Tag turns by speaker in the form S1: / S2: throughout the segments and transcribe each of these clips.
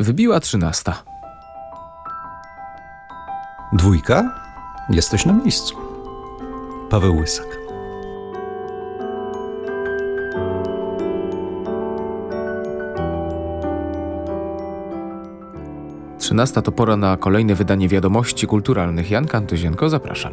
S1: Wybiła trzynasta.
S2: Dwójka? Jesteś na miejscu. Paweł Łysak.
S1: Trzynasta to pora na kolejne wydanie wiadomości kulturalnych. Jan Kantyzienko, zapraszam.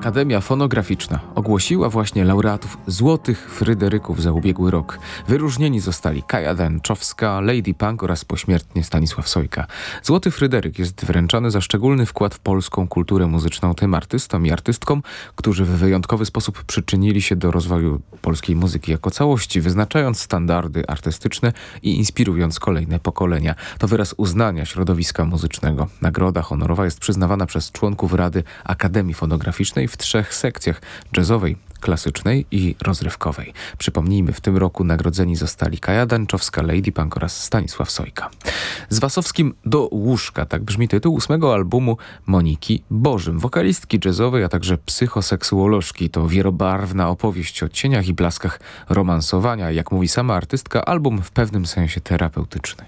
S1: Akademia Fonograficzna ogłosiła właśnie laureatów Złotych Fryderyków za ubiegły rok. Wyróżnieni zostali Kaja Dęczowska, Lady Punk oraz pośmiertnie Stanisław Sojka. Złoty Fryderyk jest wręczany za szczególny wkład w polską kulturę muzyczną tym artystom i artystkom, którzy w wyjątkowy sposób przyczynili się do rozwoju polskiej muzyki jako całości, wyznaczając standardy artystyczne i inspirując kolejne pokolenia. To wyraz uznania środowiska muzycznego. Nagroda honorowa jest przyznawana przez członków Rady Akademii Fonograficznej w trzech sekcjach jazzowej, klasycznej i rozrywkowej. Przypomnijmy, w tym roku nagrodzeni zostali Kaja Danczowska, Lady Punk oraz Stanisław Sojka. Z Wasowskim do łóżka, tak brzmi tytuł ósmego albumu Moniki Bożym, wokalistki jazzowej, a także psychoseksuolożki. To wielobarwna opowieść o cieniach i blaskach romansowania. Jak mówi sama artystka, album w pewnym sensie terapeutyczny.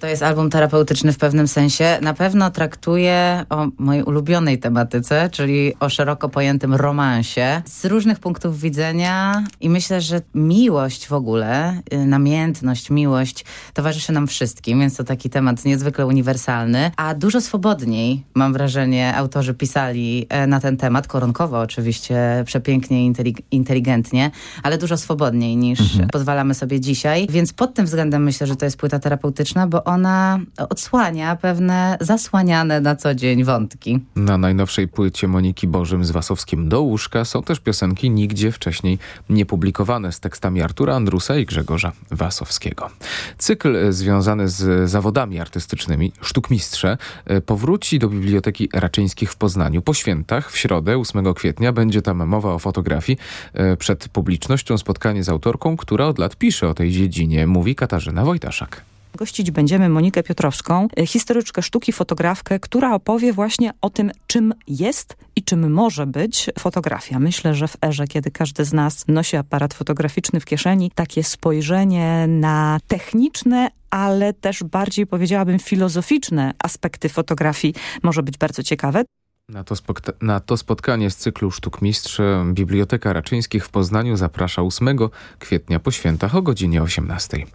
S3: To jest album terapeutyczny w pewnym sensie. Na pewno traktuje o mojej ulubionej tematyce, czyli o szeroko pojętym romansie z różnych punktów widzenia i myślę, że miłość w ogóle, y, namiętność, miłość towarzyszy nam wszystkim, więc to taki temat niezwykle uniwersalny, a dużo swobodniej, mam wrażenie, autorzy pisali e, na ten temat, koronkowo oczywiście, przepięknie i inteligentnie, ale dużo swobodniej niż mhm. pozwalamy sobie dzisiaj, więc pod tym względem myślę, że to jest płyta terapeutyczna, bo ona odsłania pewne zasłaniane na co dzień wątki.
S1: Na najnowszej płycie Moniki Bożym z Wasowskim do łóżka są też piosenki nigdzie wcześniej niepublikowane z tekstami Artura Andrusa i Grzegorza Wasowskiego. Cykl związany z zawodami artystycznymi Sztukmistrze e, powróci do Biblioteki Raczyńskich w Poznaniu. Po świętach w środę 8 kwietnia będzie tam mowa o fotografii. E, przed publicznością spotkanie z autorką, która od lat pisze o tej dziedzinie, mówi Katarzyna Wojtaszak.
S4: Gościć będziemy Monikę Piotrowską, e, historyczkę sztuki, fotografkę, która opowie właśnie o tym, czym jest i czym może być fotografia. Myślę, że w erze, kiedy każdy z nas nosi aparat fotograficzny w kieszeni, takie spojrzenie na techniczne, ale też bardziej powiedziałabym filozoficzne aspekty fotografii może być bardzo ciekawe.
S1: Na to, na to, spotkanie z cyklu Sztuk Mistrz Biblioteka Raczyńskich w Poznaniu zaprasza 8 kwietnia po świętach o godzinie 18.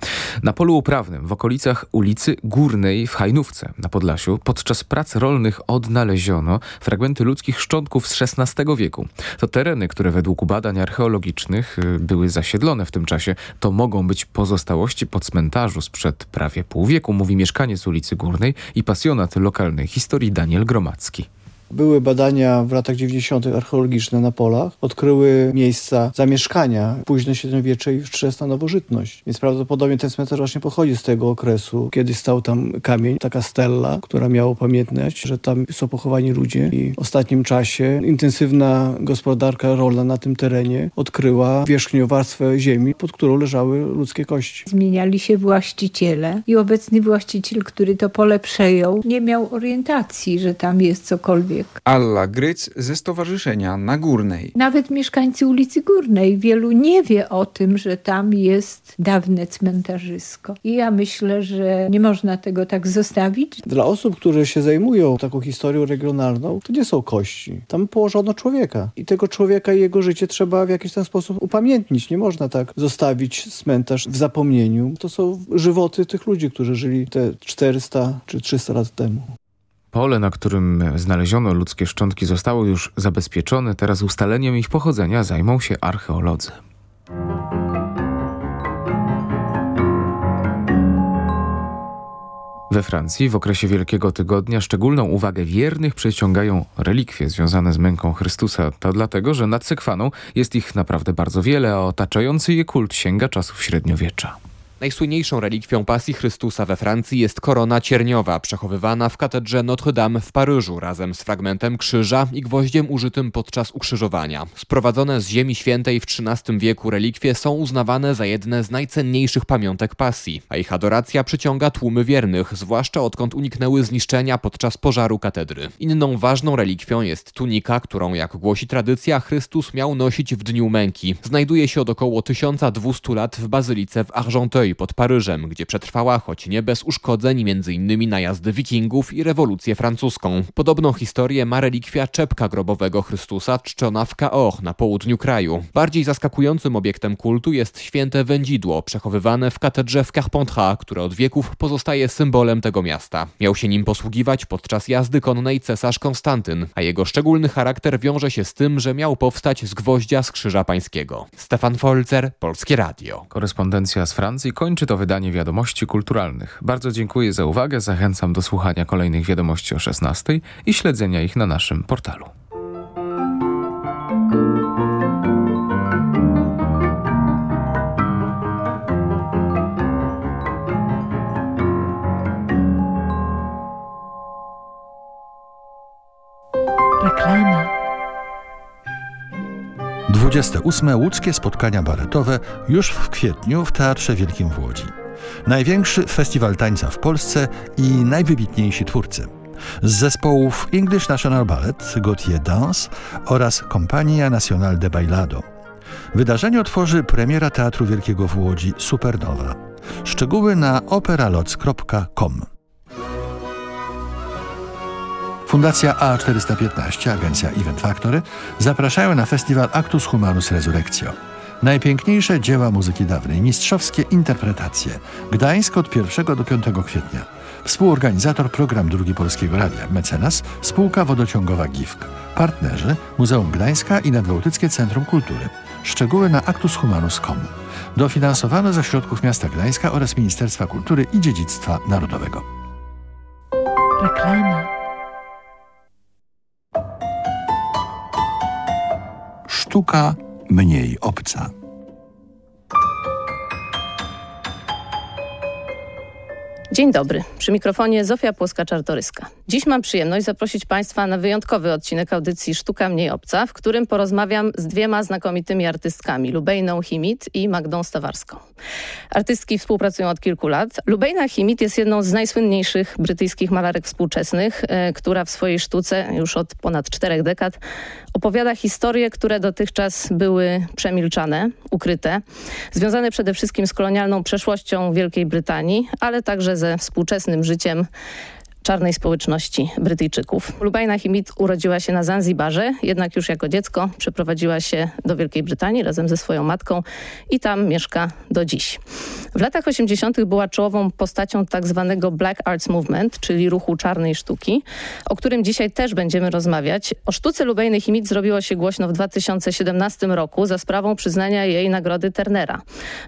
S1: Na polu uprawnym w okolicach ulicy Górnej w Hajnówce na Podlasiu podczas prac rolnych odnaleziono fragmenty ludzkich szczątków z XVI wieku. To tereny, które według badań archeologicznych y, były zasiedlone w tym czasie. To mogą być pozostałości po cmentarzu sprzed prawie pół wieku, mówi mieszkaniec ulicy Górnej i pasjonat lokalnej historii Daniel Gromacki.
S5: Były badania w latach 90. archeologiczne na polach. Odkryły miejsca zamieszkania późne średniowiecze i wczesna nowożytność. Więc prawdopodobnie ten cmentarz właśnie pochodzi z tego okresu, kiedy stał tam kamień, taka stella, która miała pamiętać, że tam są pochowani ludzie. I w ostatnim czasie intensywna gospodarka rolna na tym terenie odkryła wierzchnią warstwę ziemi, pod którą leżały ludzkie kości.
S6: Zmieniali się właściciele i obecny właściciel, który to pole przejął, nie miał orientacji, że tam jest cokolwiek człowiek.
S7: Alla Gryc ze Stowarzyszenia Nagórnej.
S6: Nawet mieszkańcy ulicy Górnej, wielu nie wie o tym, że tam jest dawne cmentarzysko. I ja myślę, że nie można tego tak zostawić.
S5: Dla osób, które się zajmują taką historią regionalną, to nie są kości. Tam położono człowieka. I tego człowieka i jego życie trzeba w jakiś tam sposób upamiętnić. Nie można tak zostawić cmentarz w zapomnieniu. To są żywoty tych ludzi, którzy żyli te 400 czy 300 lat temu.
S1: Pole, na którym znaleziono ludzkie szczątki zostało już zabezpieczone. Teraz ustaleniem ich pochodzenia zajmą się archeolodzy. We Francji w okresie Wielkiego Tygodnia szczególną uwagę wiernych przyciągają relikwie związane z męką Chrystusa. To dlatego, że nad Sekwaną jest ich naprawdę bardzo wiele, a otaczający je kult sięga czasów średniowiecza.
S8: Najsłynniejszą relikwią pasji Chrystusa we Francji jest korona cierniowa, przechowywana w katedrze Notre-Dame w Paryżu razem z fragmentem krzyża i gwoździem użytym podczas ukrzyżowania. Sprowadzone z Ziemi Świętej w XIII wieku relikwie są uznawane za jedne z najcenniejszych pamiątek pasji, a ich adoracja przyciąga tłumy wiernych, zwłaszcza odkąd uniknęły zniszczenia podczas pożaru katedry. Inną ważną relikwią jest tunika, którą, jak głosi tradycja, Chrystus miał nosić w dniu męki. Znajduje się od około 1200 lat w bazylice w Argenteuil pod Paryżem, gdzie przetrwała, choć nie bez uszkodzeń, m.in. najazdy wikingów i rewolucję francuską. Podobną historię ma relikwia czepka grobowego Chrystusa czczona w Cahors na południu kraju. Bardziej zaskakującym obiektem kultu jest święte wędzidło, przechowywane w katedrze w Carpentras, które od wieków pozostaje symbolem tego miasta. Miał się nim posługiwać podczas jazdy konnej cesarz Konstantyn, a jego szczególny charakter wiąże się z tym, że miał powstać z gwoździa z Krzyża Pańskiego. Stefan Folzer, Polskie Radio.
S1: Korespondencja z Francji kończy to wydanie wiadomości kulturalnych. Bardzo dziękuję za uwagę, zachęcam do słuchania kolejnych wiadomości o 16 i śledzenia ich na naszym portalu.
S9: 28. Łódzkie spotkania baletowe już w kwietniu w Teatrze Wielkim w Łodzi. Największy festiwal tańca w Polsce i najwybitniejsi twórcy. Z zespołów English National Ballet, Gautier Dance oraz Compagnia Nacional de Bailado. Wydarzenie otworzy premiera Teatru Wielkiego w Łodzi Supernowa. Szczegóły na operaloc.com. Fundacja A415, agencja Event Factory zapraszają na festiwal Actus Humanus Resurrectio. Najpiękniejsze dzieła muzyki dawnej, mistrzowskie interpretacje. Gdańsk od 1 do 5 kwietnia. Współorganizator program Drugi Polskiego Radia, mecenas, spółka wodociągowa GIFK. Partnerzy Muzeum Gdańska i Nadbałtyckie Centrum Kultury. Szczegóły na actushumanus.com. Dofinansowano ze środków miasta Gdańska oraz Ministerstwa Kultury i Dziedzictwa Narodowego.
S10: Reklama.
S9: Sztuka mniej obca.
S11: Dzień dobry, przy mikrofonie Zofia Płoska-Czartoryska. Dziś mam przyjemność zaprosić Państwa na wyjątkowy odcinek audycji Sztuka Mniej Obca, w którym porozmawiam z dwiema znakomitymi artystkami, Lubejną Himit i Magdą Stawarską. Artystki współpracują od kilku lat. Lubejna Himit jest jedną z najsłynniejszych brytyjskich malarek współczesnych, e, która w swojej sztuce już od ponad czterech dekad opowiada historie, które dotychczas były przemilczane, ukryte, związane przede wszystkim z kolonialną przeszłością Wielkiej Brytanii, ale także ze współczesnym życiem czarnej społeczności Brytyjczyków. Lubajna Himit urodziła się na Zanzibarze, jednak już jako dziecko przeprowadziła się do Wielkiej Brytanii razem ze swoją matką i tam mieszka do dziś. W latach 80. była czołową postacią tak zwanego Black Arts Movement, czyli ruchu czarnej sztuki, o którym dzisiaj też będziemy rozmawiać. O sztuce Lubejny Himit zrobiło się głośno w 2017 roku za sprawą przyznania jej nagrody Turnera.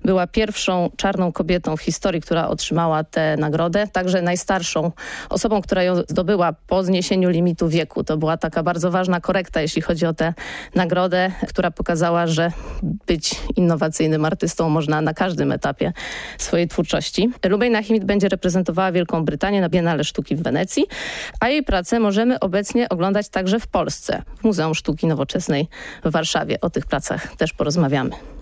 S11: Była pierwszą czarną kobietą w historii, która otrzymała tę nagrodę, także najstarszą osobą, która ją zdobyła po zniesieniu limitu wieku. To była taka bardzo ważna korekta, jeśli chodzi o tę nagrodę, która pokazała, że być innowacyjnym artystą można na każdym etapie swojej twórczości. Lubejna Himit będzie reprezentowała Wielką Brytanię na Biennale Sztuki w Wenecji, a jej pracę możemy obecnie oglądać także w Polsce, w Muzeum Sztuki Nowoczesnej w Warszawie. O tych pracach też porozmawiamy.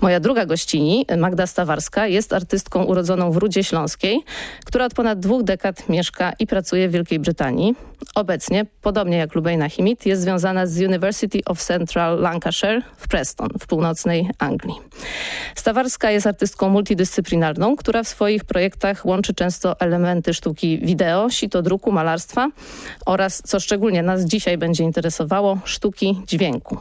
S11: Moja druga gościni, Magda Stawarska, jest artystką urodzoną w Rudzie Śląskiej, która od ponad dwóch dekad mieszka i pracuje w Wielkiej Brytanii. Obecnie, podobnie jak Lubejna Himit, jest związana z University of Central Lancashire w Preston, w północnej Anglii. Stawarska jest artystką multidyscyplinarną, która w swoich projektach łączy często elementy sztuki wideo, sito druku, malarstwa oraz, co szczególnie nas dzisiaj będzie interesowało, sztuki dźwięku.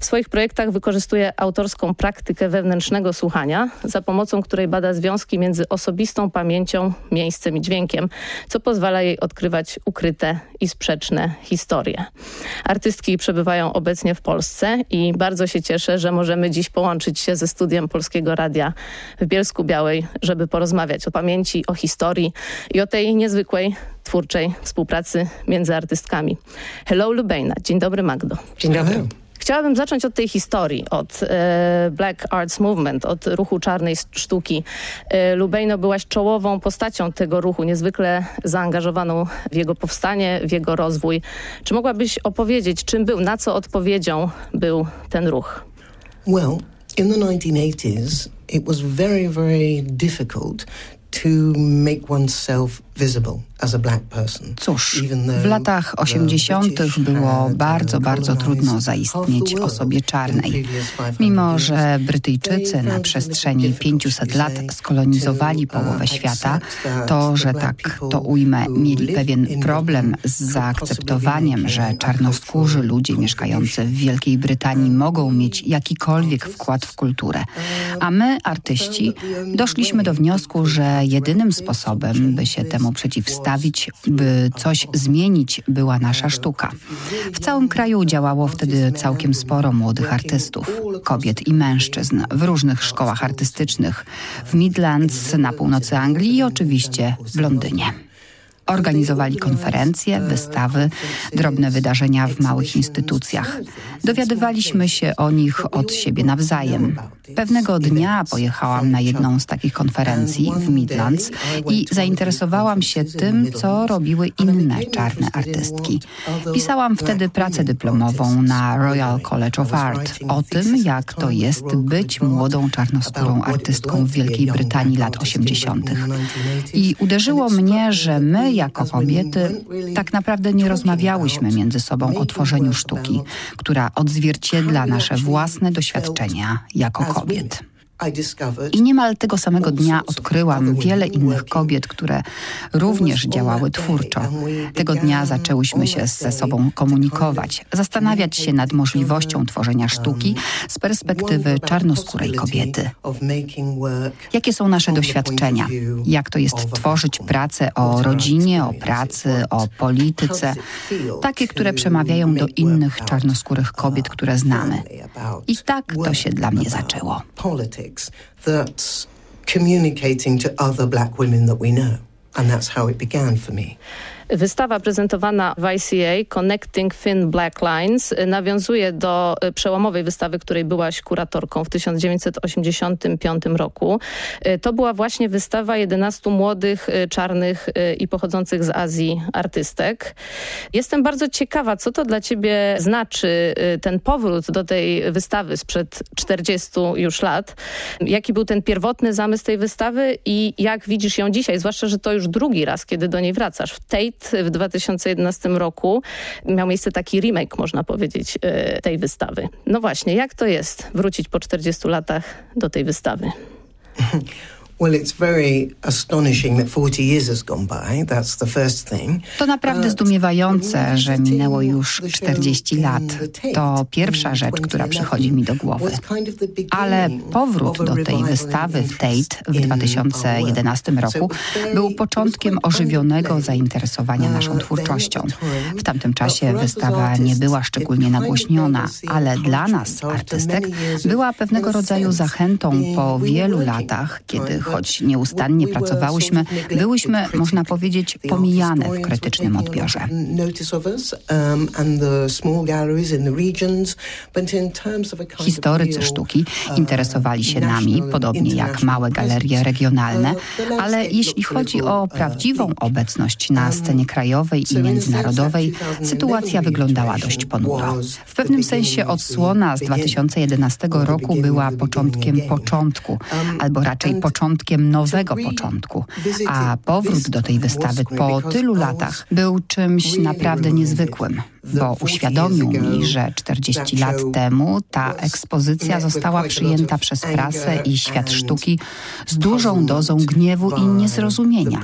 S11: W swoich projektach wykorzystuje autorską praktykę wewnętrznego słuchania, za pomocą której bada związki między osobistą pamięcią, miejscem i dźwiękiem, co pozwala jej odkrywać ukryte i sprzeczne historie. Artystki przebywają obecnie w Polsce i bardzo się cieszę, że możemy dziś połączyć się ze studiem Polskiego Radia w Bielsku Białej, żeby porozmawiać o pamięci, o historii i o tej niezwykłej twórczej współpracy między artystkami. Hello Lubejna. Dzień dobry Magdo.
S12: Dzień dobry.
S11: Chciałabym zacząć od tej historii, od e, Black Arts Movement, od ruchu czarnej sztuki. E, Lubejno byłaś czołową postacią tego ruchu, niezwykle zaangażowaną w jego powstanie, w jego rozwój. Czy mogłabyś opowiedzieć, czym był, na co odpowiedzią był ten ruch?
S10: Well, in the 1980s, it was very, very difficult to make oneself
S12: Cóż, w latach 80. było bardzo, bardzo trudno zaistnieć osobie czarnej. Mimo, że Brytyjczycy na przestrzeni 500 lat skolonizowali połowę świata, to, że tak to ujmę, mieli pewien problem z zaakceptowaniem, że czarnoskórzy ludzie mieszkający w Wielkiej Brytanii mogą mieć jakikolwiek wkład w kulturę. A my, artyści, doszliśmy do wniosku, że jedynym sposobem, by się temu przeciwstawić, by coś zmienić, była nasza sztuka. W całym kraju działało wtedy całkiem sporo młodych artystów, kobiet i mężczyzn w różnych szkołach artystycznych, w Midlands, na północy Anglii i oczywiście w Londynie. Organizowali konferencje, wystawy, drobne wydarzenia w małych instytucjach. Dowiadywaliśmy się o nich od siebie nawzajem. Pewnego dnia pojechałam na jedną z takich konferencji w Midlands i zainteresowałam się tym, co robiły inne czarne artystki. Pisałam wtedy pracę dyplomową na Royal College of Art o tym, jak to jest być młodą czarnoskórą artystką w Wielkiej Brytanii lat 80. I uderzyło mnie, że my jako kobiety tak naprawdę nie rozmawiałyśmy między sobą o tworzeniu sztuki, która odzwierciedla nasze własne doświadczenia jako kobiet. I niemal tego samego dnia odkryłam wiele innych kobiet, które również działały twórczo. Tego dnia zaczęłyśmy się ze sobą komunikować, zastanawiać się nad możliwością tworzenia sztuki z perspektywy czarnoskórej kobiety. Jakie są nasze doświadczenia? Jak to jest tworzyć pracę o rodzinie, o pracy, o polityce? Takie, które przemawiają do innych czarnoskórych kobiet, które znamy. I tak to się dla mnie zaczęło
S10: that's communicating to other black women that we know. And that's how it began for me.
S11: Wystawa prezentowana w ICA Connecting Thin Black Lines nawiązuje do przełomowej wystawy, której byłaś kuratorką w 1985 roku. To była właśnie wystawa 11 młodych, czarnych i pochodzących z Azji artystek. Jestem bardzo ciekawa, co to dla ciebie znaczy ten powrót do tej wystawy sprzed 40 już lat. Jaki był ten pierwotny zamysł tej wystawy i jak widzisz ją dzisiaj? Zwłaszcza, że to już drugi raz, kiedy do niej wracasz. W Tate w 2011 roku miał miejsce taki remake, można powiedzieć, tej wystawy. No właśnie, jak to jest wrócić po 40 latach do tej wystawy?
S12: To naprawdę zdumiewające, że minęło już 40 lat. To pierwsza rzecz, która przychodzi mi do głowy. Ale powrót do tej wystawy w Tate w 2011 roku był początkiem ożywionego zainteresowania naszą twórczością. W tamtym czasie wystawa nie była szczególnie nagłośniona, ale dla nas, artystek, była pewnego rodzaju zachętą po wielu latach, kiedy choć nieustannie pracowałyśmy, byłyśmy, można powiedzieć, pomijane w krytycznym odbiorze. Historycy sztuki interesowali się nami, podobnie jak małe galerie regionalne, ale jeśli chodzi o prawdziwą obecność na scenie krajowej i międzynarodowej, sytuacja wyglądała dość ponuro. W pewnym sensie odsłona z 2011 roku była początkiem początku, albo raczej początkiem nowego początku, a powrót do tej wystawy po tylu latach był czymś naprawdę niezwykłym, bo uświadomił mi, że 40 lat temu ta ekspozycja została przyjęta przez prasę i świat sztuki z dużą dozą gniewu i niezrozumienia.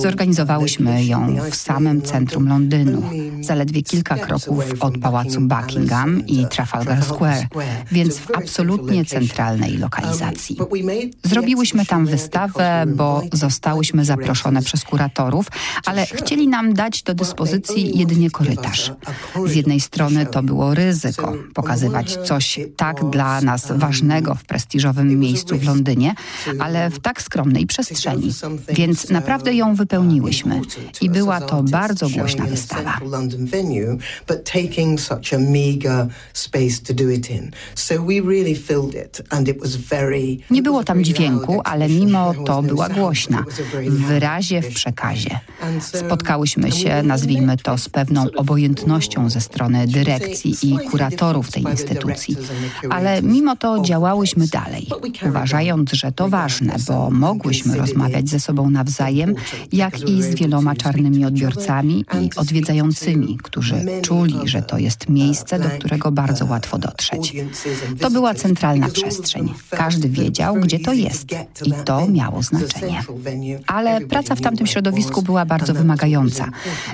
S12: Zorganizowałyśmy ją w samym centrum Londynu, zaledwie kilka kroków od pałacu Buckingham i Trafalgar Square, więc w absolutnie centralnej lokalizacji. Zrobiłyśmy tam wystawę, bo zostałyśmy zaproszone przez kuratorów, ale chcieli nam dać do dyspozycji jedynie korytarz. Z jednej strony to było ryzyko, pokazywać coś tak dla nas ważnego w prestiżu prestiżowym miejscu w Londynie, ale w tak skromnej przestrzeni. Więc naprawdę ją wypełniłyśmy. I była to bardzo głośna wystawa. Nie było tam dźwięku, ale mimo to była głośna, w wyrazie, w przekazie. Spotkałyśmy się, nazwijmy to, z pewną obojętnością ze strony dyrekcji i kuratorów tej instytucji, ale mimo to działałyśmy dalej, uważając, że to ważne, bo mogłyśmy rozmawiać ze sobą nawzajem, jak i z wieloma czarnymi odbiorcami i odwiedzającymi, którzy czuli, że to jest miejsce, do którego bardzo łatwo dotrzeć. To była centralna przestrzeń. Każdy wiedział, gdzie to jest. i to miało znaczenie. Ale praca w tamtym środowisku była bardzo wymagająca,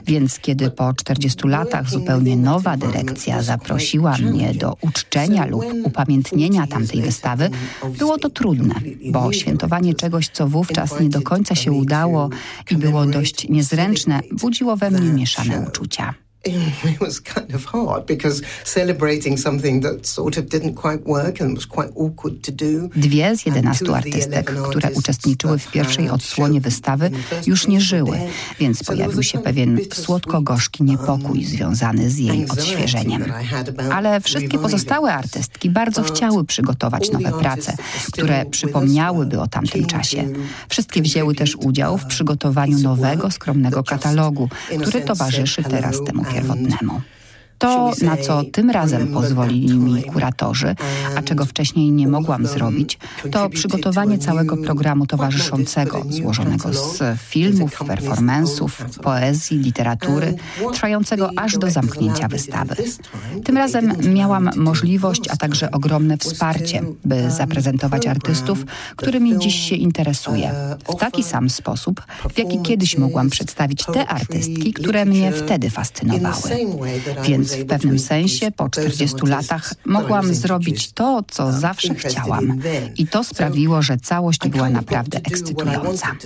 S12: więc kiedy po 40 latach zupełnie nowa dyrekcja zaprosiła mnie do uczczenia lub upamiętnienia tamtej wystawy, było to trudne, bo świętowanie czegoś, co wówczas nie do końca się udało i było dość niezręczne, budziło we mnie mieszane uczucia.
S10: it was kind of hard because celebrating something that sort of didn't quite work and was quite awkward to do.
S12: Dwie z jedenastu artystek, które uczestniczyły w pierwszej odsłonie wystawy, już nie żyły, więc pojawił się pewien słodko-gorzki niepokój związany z jej odświeżeniem. Ale wszystkie pozostałe artystki bardzo chciały przygotować nowe prace, które przypomniałyby o tamtym czasie. Wszystkie wzięły też udział w przygotowaniu nowego, skromnego katalogu, który towarzyszy teraz temu Ehm, Finding Nemo. To, na co tym razem pozwolili mi kuratorzy, a czego wcześniej nie mogłam zrobić, to przygotowanie całego programu towarzyszącego, złożonego z filmów, performansów, poezji, literatury, trwającego aż do zamknięcia wystawy. Tym razem miałam możliwość, a także ogromne wsparcie, by zaprezentować artystów, którymi dziś się interesuję, w taki sam sposób, w jaki kiedyś mogłam przedstawić te artystki, które mnie wtedy fascynowały. Więc w pewnym sensie po 40 latach mogłam zrobić to, co zawsze chciałam. I to sprawiło, że całość była naprawdę ekscytująca.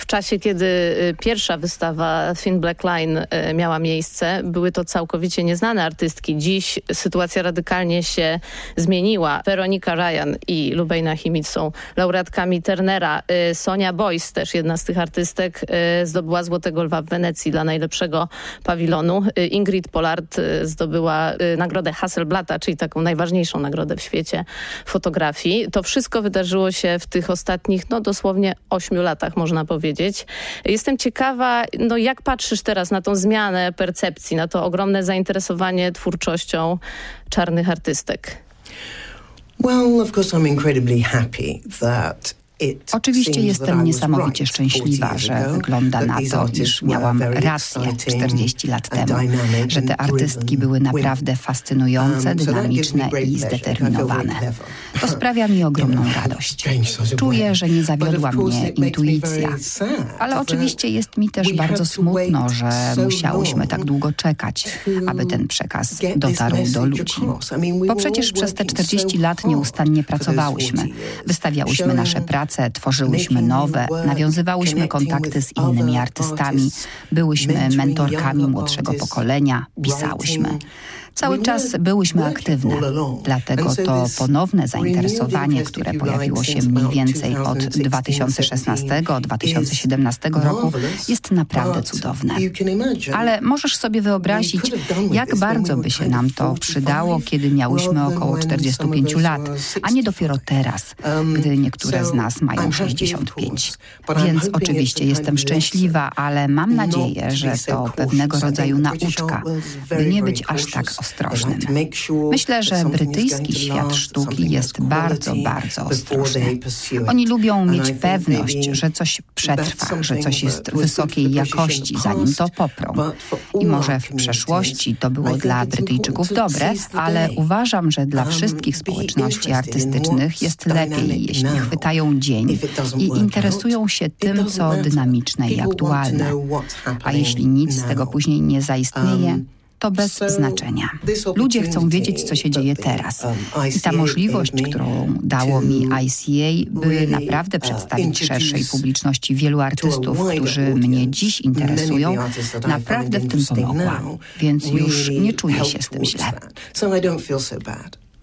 S11: W czasie, kiedy y, pierwsza wystawa Thin Black Line y, miała miejsce, były to całkowicie nieznane artystki. Dziś sytuacja radykalnie się zmieniła. Weronika Ryan i Lubeina Himid są laureatkami Turnera. Y, Sonia Boyce, też jedna z tych artystek, zdobyła Złotego Lwa w Wenecji dla najlepszego pawilonu. Ingrid Pollard zdobyła nagrodę Hasselblata, czyli taką najważniejszą nagrodę w świecie fotografii. To wszystko wydarzyło się w tych ostatnich, no dosłownie ośmiu latach, można powiedzieć powiedzieć. Jestem ciekawa, no jak patrzysz teraz na tą zmianę percepcji, na to ogromne zainteresowanie twórczością czarnych artystek?
S10: Well, of course I'm incredibly happy that
S12: Oczywiście jestem niesamowicie szczęśliwa, że wygląda na to, iż miałam rację 40 lat temu, że te artystki były naprawdę fascynujące, dynamiczne i zdeterminowane. To sprawia mi ogromną radość. Czuję, że nie zawiodła mnie intuicja. Ale oczywiście jest mi też bardzo smutno, że musiałyśmy tak długo czekać, aby ten przekaz dotarł do ludzi. Bo przecież przez te 40 lat nieustannie pracowałyśmy. Wystawiałyśmy nasze prace, prace, tworzyłyśmy nowe, nawiązywałyśmy kontakty z innymi artystami, byłyśmy mentorkami młodszego pokolenia, pisałyśmy. Cały czas byłyśmy aktywne, dlatego to ponowne zainteresowanie, które pojawiło się mniej więcej od 2016-2017 roku jest naprawdę cudowne. Ale możesz sobie wyobrazić, jak bardzo by się nam to przydało, kiedy miałyśmy około 45 lat, a nie dopiero teraz, gdy niektóre z nas mają 65. Więc oczywiście jestem szczęśliwa, ale mam nadzieję, że to pewnego rodzaju nauczka, by nie być aż tak ostrożnym. Myślę, że brytyjski świat sztuki jest bardzo, bardzo ostrożny. Oni lubią mieć pewność, że coś przetrwa, że coś jest wysokiej jakości, zanim to poprą. I może w przeszłości to było dla Brytyjczyków dobre, ale uważam, że dla wszystkich społeczności artystycznych jest lepiej, jeśli chwytają dzień i interesują się tym, co dynamiczne i aktualne. A jeśli nic z tego później nie zaistnieje, to bez znaczenia. Ludzie chcą wiedzieć, co się dzieje teraz. I ta możliwość, którą dało mi ICA, by naprawdę przedstawić szerszej publiczności wielu artystów, którzy mnie dziś interesują, naprawdę w tym pomogła. Więc już nie czuję się z tym źle.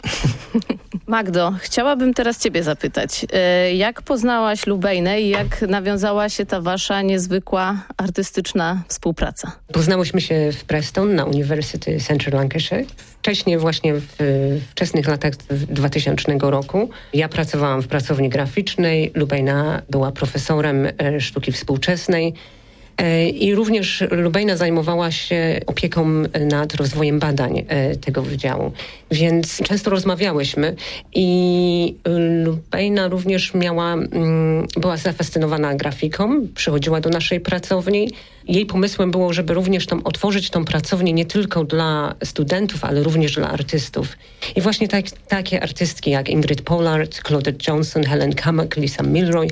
S11: Magdo, chciałabym teraz ciebie zapytać, e, jak poznałaś Lubejnę i jak nawiązała się ta wasza niezwykła artystyczna współpraca?
S13: Poznałyśmy się w Preston na Uniwersytety Central Lancashire. Wcześniej właśnie w wczesnych latach 2000 roku ja pracowałam w pracowni graficznej, Lubejna była profesorem e, sztuki współczesnej. E, I również Lubejna zajmowała się opieką nad rozwojem badań e, tego wydziału, więc często rozmawiałyśmy i Lubejna również miała, mm, była zafascynowana grafiką, przychodziła do naszej pracowni. Jej pomysłem było, żeby również tam otworzyć tą pracownię nie tylko dla studentów, ale również dla artystów. I właśnie tak, takie artystki jak Ingrid Pollard, Claudette Johnson, Helen Kamek, Lisa Milroy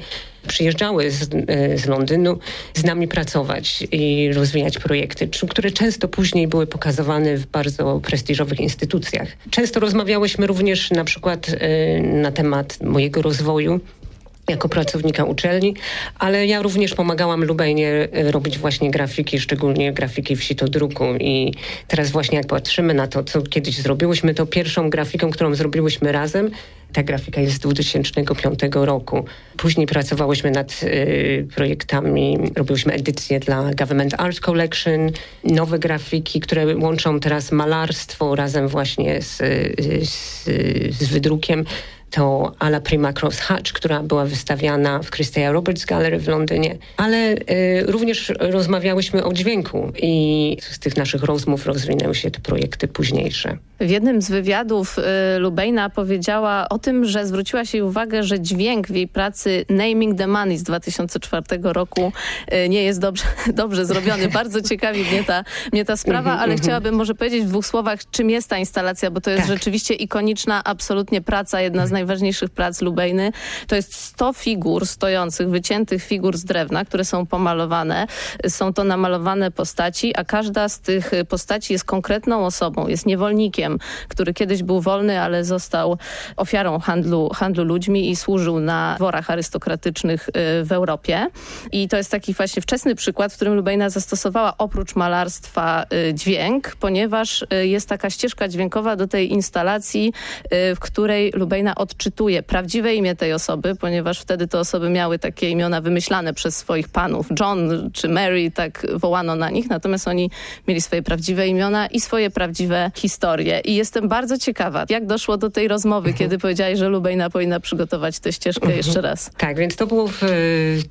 S13: przyjeżdżały z, e, z Londynu z nami pracować i rozwijać projekty, które często później były pokazywane w bardzo prestiżowych instytucjach. Często rozmawiałyśmy również na przykład e, na temat mojego rozwoju jako pracownika uczelni, ale ja również pomagałam Lubejnie e, robić właśnie grafiki, szczególnie grafiki w sitodruku i teraz właśnie jak patrzymy na to, co kiedyś zrobiłyśmy, to pierwszą grafiką, którą zrobiłyśmy razem, ta grafika jest z 2005 roku. Później pracowałyśmy nad y, projektami, robiłyśmy edycje dla Government Art Collection, nowe grafiki, które łączą teraz malarstwo razem właśnie z, z, z wydrukiem to Ala Prima Cross Hatch, która była wystawiana w Christia Roberts Gallery w Londynie, ale y, również rozmawiałyśmy o dźwięku i z tych naszych rozmów rozwinęły się te projekty późniejsze.
S11: W jednym z wywiadów y, Lubejna powiedziała o tym, że zwróciła się uwagę, że dźwięk w jej pracy Naming the Money z 2004 roku y, nie jest dobrze, dobrze zrobiony. Bardzo ciekawi mnie ta, mnie ta sprawa,
S13: Mhm,
S11: ale
S13: mhm.
S11: chciałabym może powiedzieć w dwóch słowach, czym jest ta instalacja, bo to jest
S13: Tak.
S11: rzeczywiście ikoniczna absolutnie praca, jedna z najważniejszych prac Lubejny. To jest 100 figur stojących, wyciętych figur z drewna, które są pomalowane. Są to namalowane postaci, a każda z tych postaci jest konkretną osobą, jest niewolnikiem, który kiedyś był wolny, ale został ofiarą handlu, handlu ludźmi i służył na dworach arystokratycznych y, w Europie. I to jest taki właśnie wczesny przykład, w którym Lubejna zastosowała oprócz malarstwa y, dźwięk, ponieważ y, jest taka ścieżka dźwiękowa do tej instalacji, w której Lubejna odczytuje prawdziwe imię tej osoby, ponieważ wtedy te osoby miały takie imiona wymyślane przez swoich panów. John czy Mary, tak wołano na nich, natomiast oni mieli swoje prawdziwe imiona i swoje prawdziwe historie. I jestem bardzo ciekawa, jak doszło do tej rozmowy, kiedy powiedziałeś, że Lubejna powinna przygotować tę ścieżkę jeszcze raz.
S13: Tak, więc to było w e,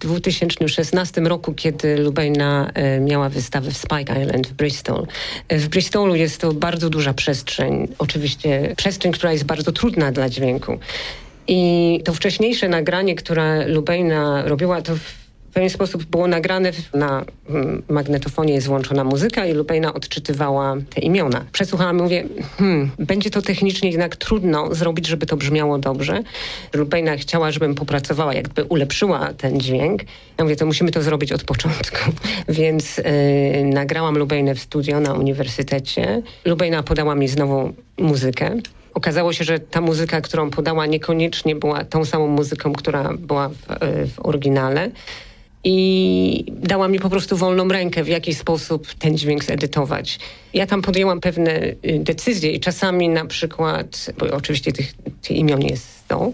S13: 2016 roku, kiedy Lubejna e, miała wystawę w Spike Island w Bristol. E, W Bristolu jest to bardzo duża przestrzeń, oczywiście przestrzeń, która jest bardzo trudna dla dźwięku. I to wcześniejsze nagranie, które Lubejna robiła, to w pewien sposób było nagrane na mm, magnetofonie, jest włączona muzyka i Lubejna odczytywała te imiona. Przesłuchałam i mówię, hmm, będzie to technicznie jednak trudno zrobić, żeby to brzmiało dobrze. Lubejna chciała, żebym popracowała, jakby ulepszyła ten dźwięk. Ja mówię, to musimy to zrobić od początku. Więc y, nagrałam Lubejnę w studio na uniwersytecie. Lubejna podała mi znowu muzykę. Okazało się, że ta muzyka, którą podała, niekoniecznie była tą samą muzyką, która była w, y, w oryginale. I dała mi po prostu wolną rękę, w jaki sposób ten dźwięk zedytować. Ja tam podjęłam pewne y, decyzje i czasami na przykład, bo oczywiście tych, tych imion jest 100,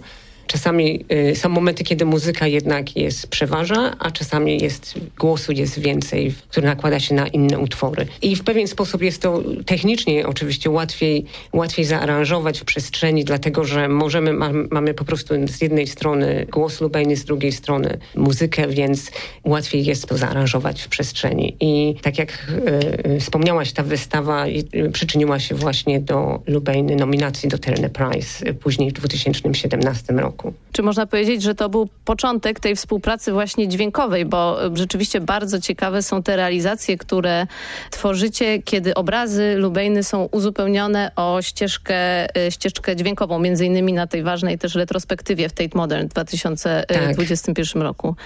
S13: Czasami y, są momenty, kiedy muzyka jednak jest przeważa, a czasami jest głosu jest więcej, który nakłada się na inne utwory. I w pewien sposób jest to technicznie oczywiście łatwiej, łatwiej zaaranżować w przestrzeni, dlatego że możemy, mam, mamy po prostu z jednej strony głos lubejny, z drugiej strony muzykę, więc łatwiej jest to zaaranżować w przestrzeni. I tak jak y, y, wspomniałaś, ta wystawa y, przyczyniła się właśnie do lubejny nominacji do Turner Prize później w 2017 roku.
S11: Czy można powiedzieć, że to był początek tej współpracy właśnie dźwiękowej, bo y, rzeczywiście bardzo ciekawe są te realizacje, które tworzycie, kiedy obrazy Lubejny są uzupełnione o ścieżkę, y, ścieżkę dźwiękową, między innymi na tej ważnej też retrospektywie w Tate Modern w 2021 roku.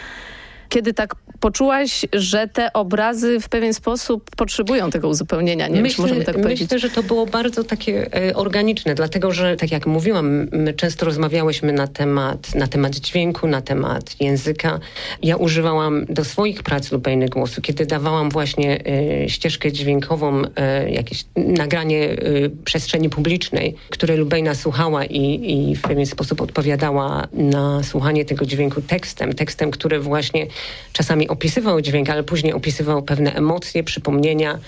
S11: Kiedy tak poczułaś, że te obrazy w pewien sposób potrzebują tego uzupełnienia? Nie myślę, wiem, czy możemy tak powiedzieć.
S13: Myślę, że to było bardzo takie e, organiczne, dlatego że, tak jak mówiłam, my często rozmawiałyśmy na temat, na temat dźwięku, na temat języka. Ja używałam do swoich prac lubejny głosu, kiedy dawałam właśnie e, ścieżkę dźwiękową, e, jakieś nagranie przestrzeni publicznej, które Lubejna słuchała i, i w pewien sposób odpowiadała na słuchanie tego dźwięku tekstem. Tekstem, który właśnie czasami opisywał dźwięk, ale później opisywał pewne emocje, przypomnienia,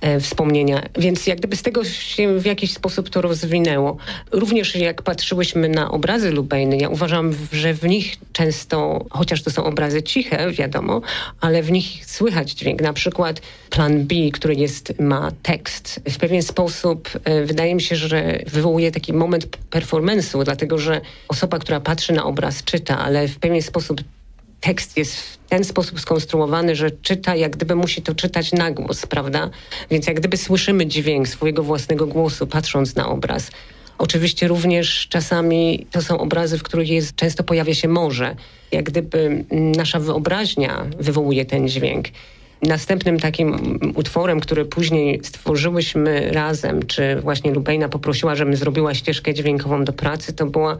S13: e, wspomnienia. Więc jak gdyby z tego się w jakiś sposób to rozwinęło. Również jak patrzyłyśmy na obrazy Lubejny, ja uważam, że w nich często, chociaż to są obrazy ciche, wiadomo, ale w nich słychać dźwięk. Na przykład plan B, który jest, ma tekst. W pewien sposób e, wydaje mi się, że wywołuje taki moment performance'u, dlatego że osoba, która patrzy na obraz, czyta, ale w pewien sposób tekst jest w ten sposób skonstruowany, że czyta, jak gdyby musi to czytać na głos, prawda? Więc jak gdyby słyszymy dźwięk swojego własnego głosu, patrząc na obraz. Oczywiście również czasami to są obrazy, w których jest, często pojawia się morze. Jak gdyby nasza wyobraźnia wywołuje ten dźwięk. Następnym takim utworem, który później stworzyłyśmy razem, czy właśnie Lubejna poprosiła, żebym zrobiła ścieżkę dźwiękową do pracy, to była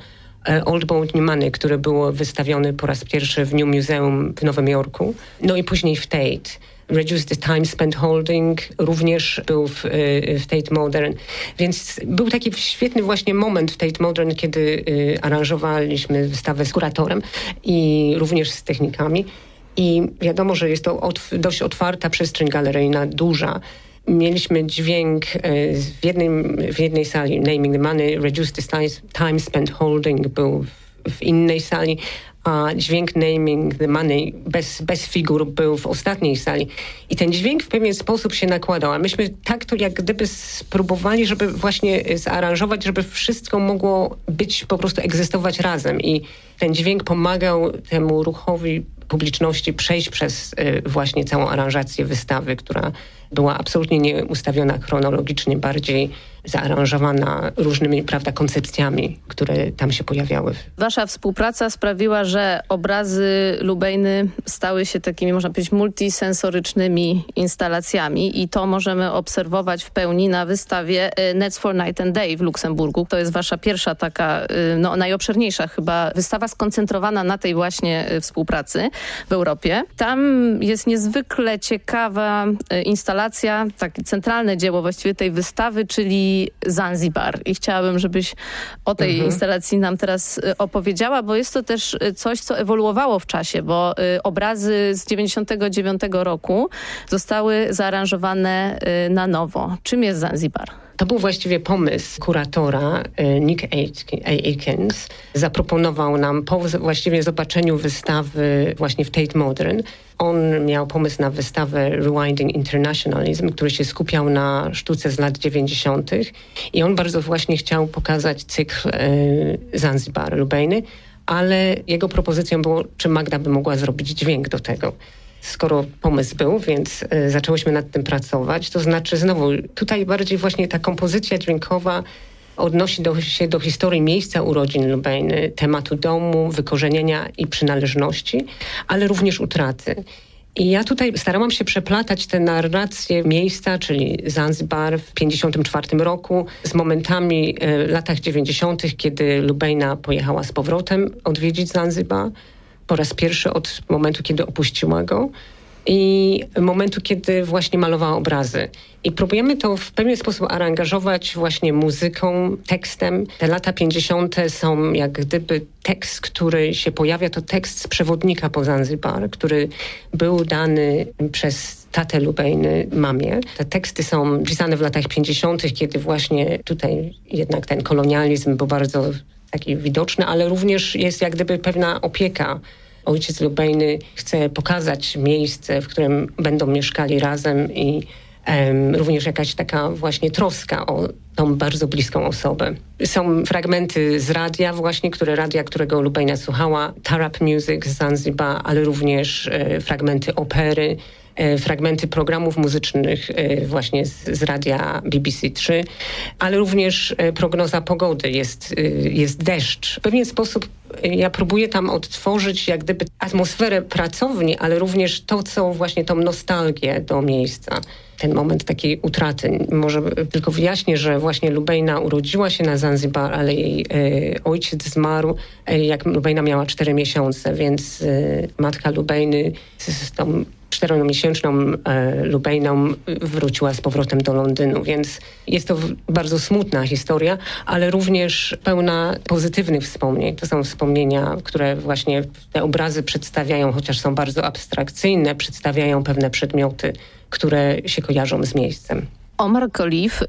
S13: E, Old Boat Money, które było wystawione po raz pierwszy w New Museum w Nowym Jorku. No i później w Tate. Reduce the Time Spent Holding również był w, e, w Tate Modern. Więc był taki świetny właśnie moment w Tate Modern, kiedy e, aranżowaliśmy wystawę z kuratorem i również z technikami. I wiadomo, że jest to dość otwarta przestrzeń galeryjna, duża mieliśmy dźwięk e, w, jednym, w jednej sali, Naming the Money, Reduce the Time Spent Holding był w innej sali, a dźwięk Naming the Money bez, bez figur był w ostatniej sali. I ten dźwięk w pewien sposób się nakładał, a myśmy tak to jak gdyby spróbowali, żeby właśnie zaaranżować, żeby wszystko mogło być, po prostu egzystować razem i ten dźwięk pomagał temu ruchowi publiczności przejść przez y, właśnie całą aranżację wystawy, która była absolutnie nie ustawiona chronologicznie, bardziej zaaranżowana różnymi prawda, koncepcjami, które tam się pojawiały.
S11: Wasza współpraca sprawiła, że obrazy Lubejny stały się takimi, można powiedzieć, multisensorycznymi instalacjami i to możemy obserwować w pełni na wystawie y, Nets for Night and Day w Luksemburgu. To jest wasza pierwsza taka, y, no, najobszerniejsza chyba wystawa skoncentrowana na tej właśnie y, współpracy w Europie. Tam jest niezwykle ciekawa instalacja, takie centralne dzieło właściwie tej wystawy, czyli Zanzibar. I chciałabym, żebyś o tej mhm. instalacji nam teraz y, opowiedziała, bo jest to też y, coś, co ewoluowało w czasie, bo y, obrazy z 99 roku zostały zaaranżowane na nowo. Czym jest Zanzibar?
S13: To był właściwie pomysł kuratora Nick Aikens. Zaproponował nam po właściwie zobaczeniu wystawy właśnie w Tate Modern on miał pomysł na wystawę Rewinding Internationalism, który się skupiał na sztuce z lat 90. i on bardzo właśnie chciał pokazać cykl e, Zanzibar, Lubejny, ale jego propozycją było, czy Magda by mogła zrobić dźwięk do tego skoro pomysł był, więc y, zaczęłyśmy nad tym pracować. To znaczy znowu tutaj bardziej właśnie ta kompozycja dźwiękowa odnosi do, się do historii miejsca urodzin Lubejny, tematu domu, wykorzenienia i przynależności, ale również utraty. I ja tutaj starałam się przeplatać te narracje miejsca, czyli Zanzibar w 1954 roku z momentami e, latach 90., kiedy Lubejna pojechała z powrotem odwiedzić Zanzibar po raz pierwszy od momentu, kiedy opuściła go i momentu, kiedy właśnie malowała obrazy. I próbujemy to w pewien sposób arangażować właśnie muzyką, tekstem. Te lata 50. są jak gdyby tekst, który się pojawia, to tekst z przewodnika po Zanzibar, który był dany przez tatę Lubejny mamie. Te teksty są pisane w latach 50., kiedy właśnie tutaj jednak ten kolonializm był bardzo taki widoczny, ale również jest jak gdyby pewna opieka. Ojciec Lubejny chce pokazać miejsce, w którym będą mieszkali razem i również jakaś taka właśnie troska o tą bardzo bliską osobę. Są fragmenty z radia właśnie, które radia, którego Lubejna słuchała, Tarab Music z Zanzibar, ale również e, fragmenty opery, fragmenty programów muzycznych e, właśnie z, z radia BBC 3, ale również e, prognoza pogody, jest, e, jest deszcz. W pewien sposób e, ja próbuję tam odtworzyć jak gdyby atmosferę pracowni, ale również to, co właśnie tą nostalgię do miejsca ten moment takiej utraty. Może tylko wyjaśnię, że właśnie Lubejna urodziła się na Zanzibar, ale jej e, ojciec zmarł, e, jak Lubejna miała 4 miesiące, więc e, matka Lubejny z, z tą czteromiesięczną e, Lubejną wróciła z powrotem do Londynu, więc jest to bardzo smutna historia, ale również pełna pozytywnych wspomnień. To są wspomnienia, które właśnie te obrazy przedstawiają, chociaż są bardzo abstrakcyjne, przedstawiają pewne przedmioty, które się kojarzą z miejscem.
S11: Omar Khalif, y,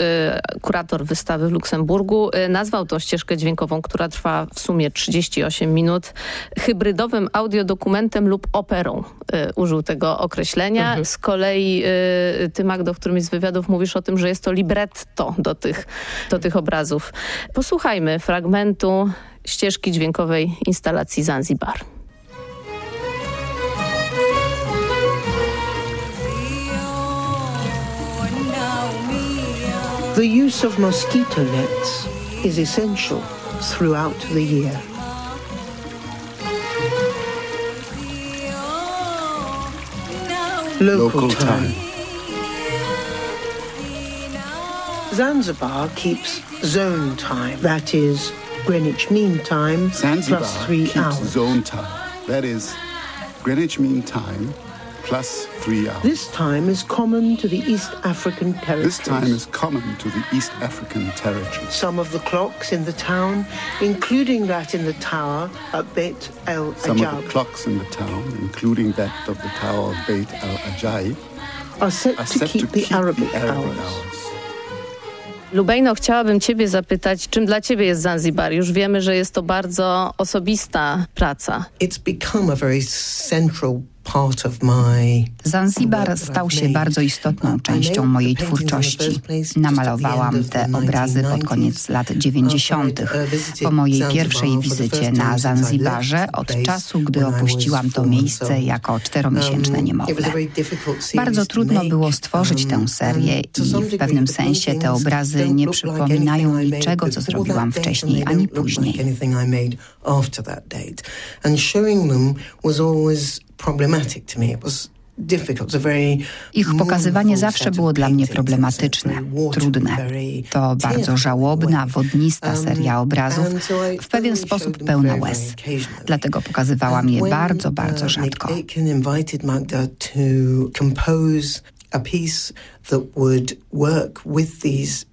S11: kurator wystawy w Luksemburgu, y, nazwał tą ścieżkę dźwiękową, która trwa w sumie 38 minut, hybrydowym audiodokumentem lub operą. Y, użył tego określenia.
S14: Mhm.
S11: Z kolei ty, Magdo, w którymś z wywiadów mówisz o tym, że jest to libretto do tych, do tych obrazów. Posłuchajmy fragmentu ścieżki dźwiękowej instalacji Zanzibar.
S10: The use of mosquito nets is essential throughout the year. Local,
S14: Local
S10: time.
S14: time.
S10: Zanzibar keeps zone time, that is Greenwich Mean Time
S14: Zanzibar
S10: plus three
S14: keeps
S10: hours.
S14: zone time. That is Greenwich Mean Time plus three hours.
S10: This time is common to the East African territories.
S14: This time is common to the East African territory.
S10: Some of the clocks in the town, including that in the tower at Beit El
S14: Some of the clocks in the town, including that of the Tower of Beit al Ajaib,
S10: are set
S14: are
S10: to
S14: set
S10: keep
S14: to
S10: the
S14: keep
S10: Arabic
S14: the Arabic
S10: hours.
S14: hours.
S11: Lubejno, chciałabym ciebie zapytać, czym dla ciebie jest Zanzibar? Już wiemy, że jest to bardzo osobista praca.
S10: It's become a very central part of my
S12: Zanzibar stał się bardzo istotną częścią mojej twórczości. Namalowałam te obrazy pod koniec lat 90. Po mojej pierwszej wizycie na Zanzibarze od czasu, gdy opuściłam to miejsce jako czteromiesięczne niemowlę. Bardzo trudno było stworzyć tę serię i w pewnym sensie te obrazy nie przypominają niczego, co zrobiłam wcześniej ani później.
S10: Problematic to me. It was difficult. It's a very
S12: Ich pokazywanie zawsze było dla mnie problematyczne, trudne. To bardzo żałobna, wodnista seria obrazów, w pewien sposób pełna łez. Dlatego pokazywałam je bardzo, bardzo rzadko.
S10: To compose a piece that would work with these.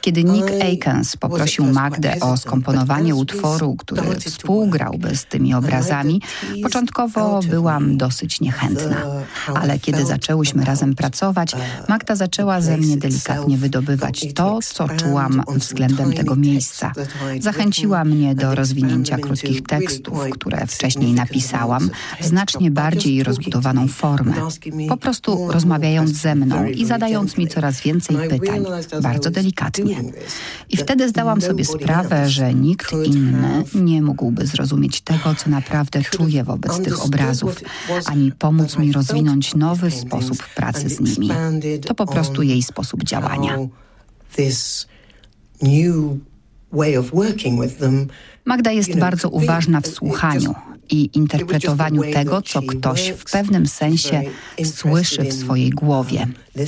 S12: Kiedy Nick Akins poprosił Magdę o skomponowanie utworu, który współgrałby z tymi obrazami, początkowo byłam dosyć niechętna. Ale kiedy zaczęłyśmy razem pracować, Magda zaczęła ze mnie delikatnie wydobywać to, co czułam względem tego miejsca. Zachęciła mnie do rozwinięcia krótkich tekstów, które wcześniej napisałam, w znacznie bardziej rozbudowaną formę. Po prostu rozmawiając ze mną i zadając mi coraz więcej pytań, bardzo delikatnie. I wtedy zdałam sobie sprawę, że nikt inny nie mógłby zrozumieć tego, co naprawdę czuję wobec tych obrazów, ani pomóc mi rozwinąć nowy sposób pracy z nimi. To po prostu jej sposób działania. Magda jest bardzo uważna w słuchaniu i interpretowaniu tego, co ktoś w pewnym sensie słyszy w swojej głowie.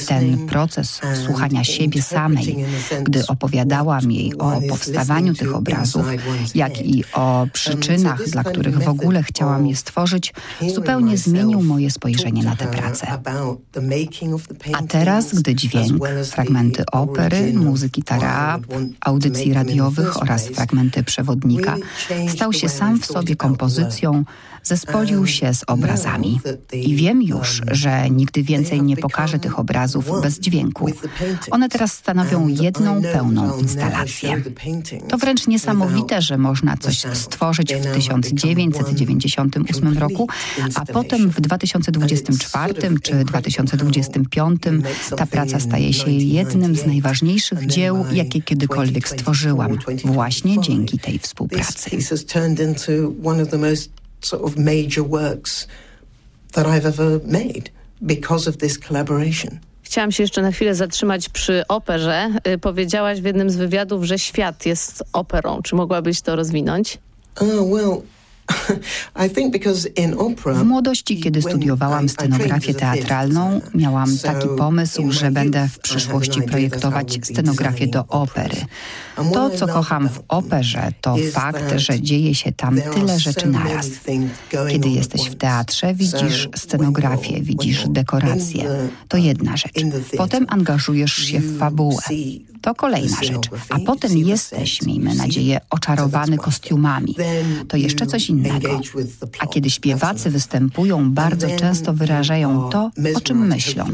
S12: Ten proces słuchania siebie samej, gdy opowiadałam jej o powstawaniu tych obrazów, jak i o przyczynach, dla których w ogóle chciałam je stworzyć, zupełnie zmienił moje spojrzenie na tę pracę. A teraz, gdy dźwięk, fragmenty opery, muzyki tarab, audycji radiowych oraz fragmenty przewodnika stał się sam w sobie kompozycją, zespolił się z obrazami. I wiem już, że nigdy więcej nie pokażę tych obrazów bez dźwięku. One teraz stanowią jedną pełną instalację. To wręcz niesamowite, że można coś stworzyć w 1998 roku, a potem w 2024 czy 2025 ta praca staje się jednym z najważniejszych dzieł, jakie kiedykolwiek stworzyłam, właśnie dzięki tej współpracy.
S10: Sort of major works that I've ever made. because of this collaboration.
S11: Chciałam się jeszcze na chwilę zatrzymać przy operze. Y, powiedziałaś w jednym z wywiadów, że świat jest operą. Czy mogłabyś to rozwinąć?
S10: Uh, well,
S12: W młodości, kiedy studiowałam scenografię teatralną, miałam taki pomysł, że będę w przyszłości projektować scenografię do opery. To, co kocham w operze, to fakt, że dzieje się tam tyle rzeczy naraz. Kiedy jesteś w teatrze, widzisz scenografię, widzisz dekoracje. To jedna rzecz. Potem angażujesz się w fabułę. To kolejna rzecz. A potem jesteś, miejmy nadzieję, oczarowany kostiumami. To jeszcze coś innego.
S10: The
S12: A kiedy śpiewacy występują, bardzo często wyrażają to, o czym myślą.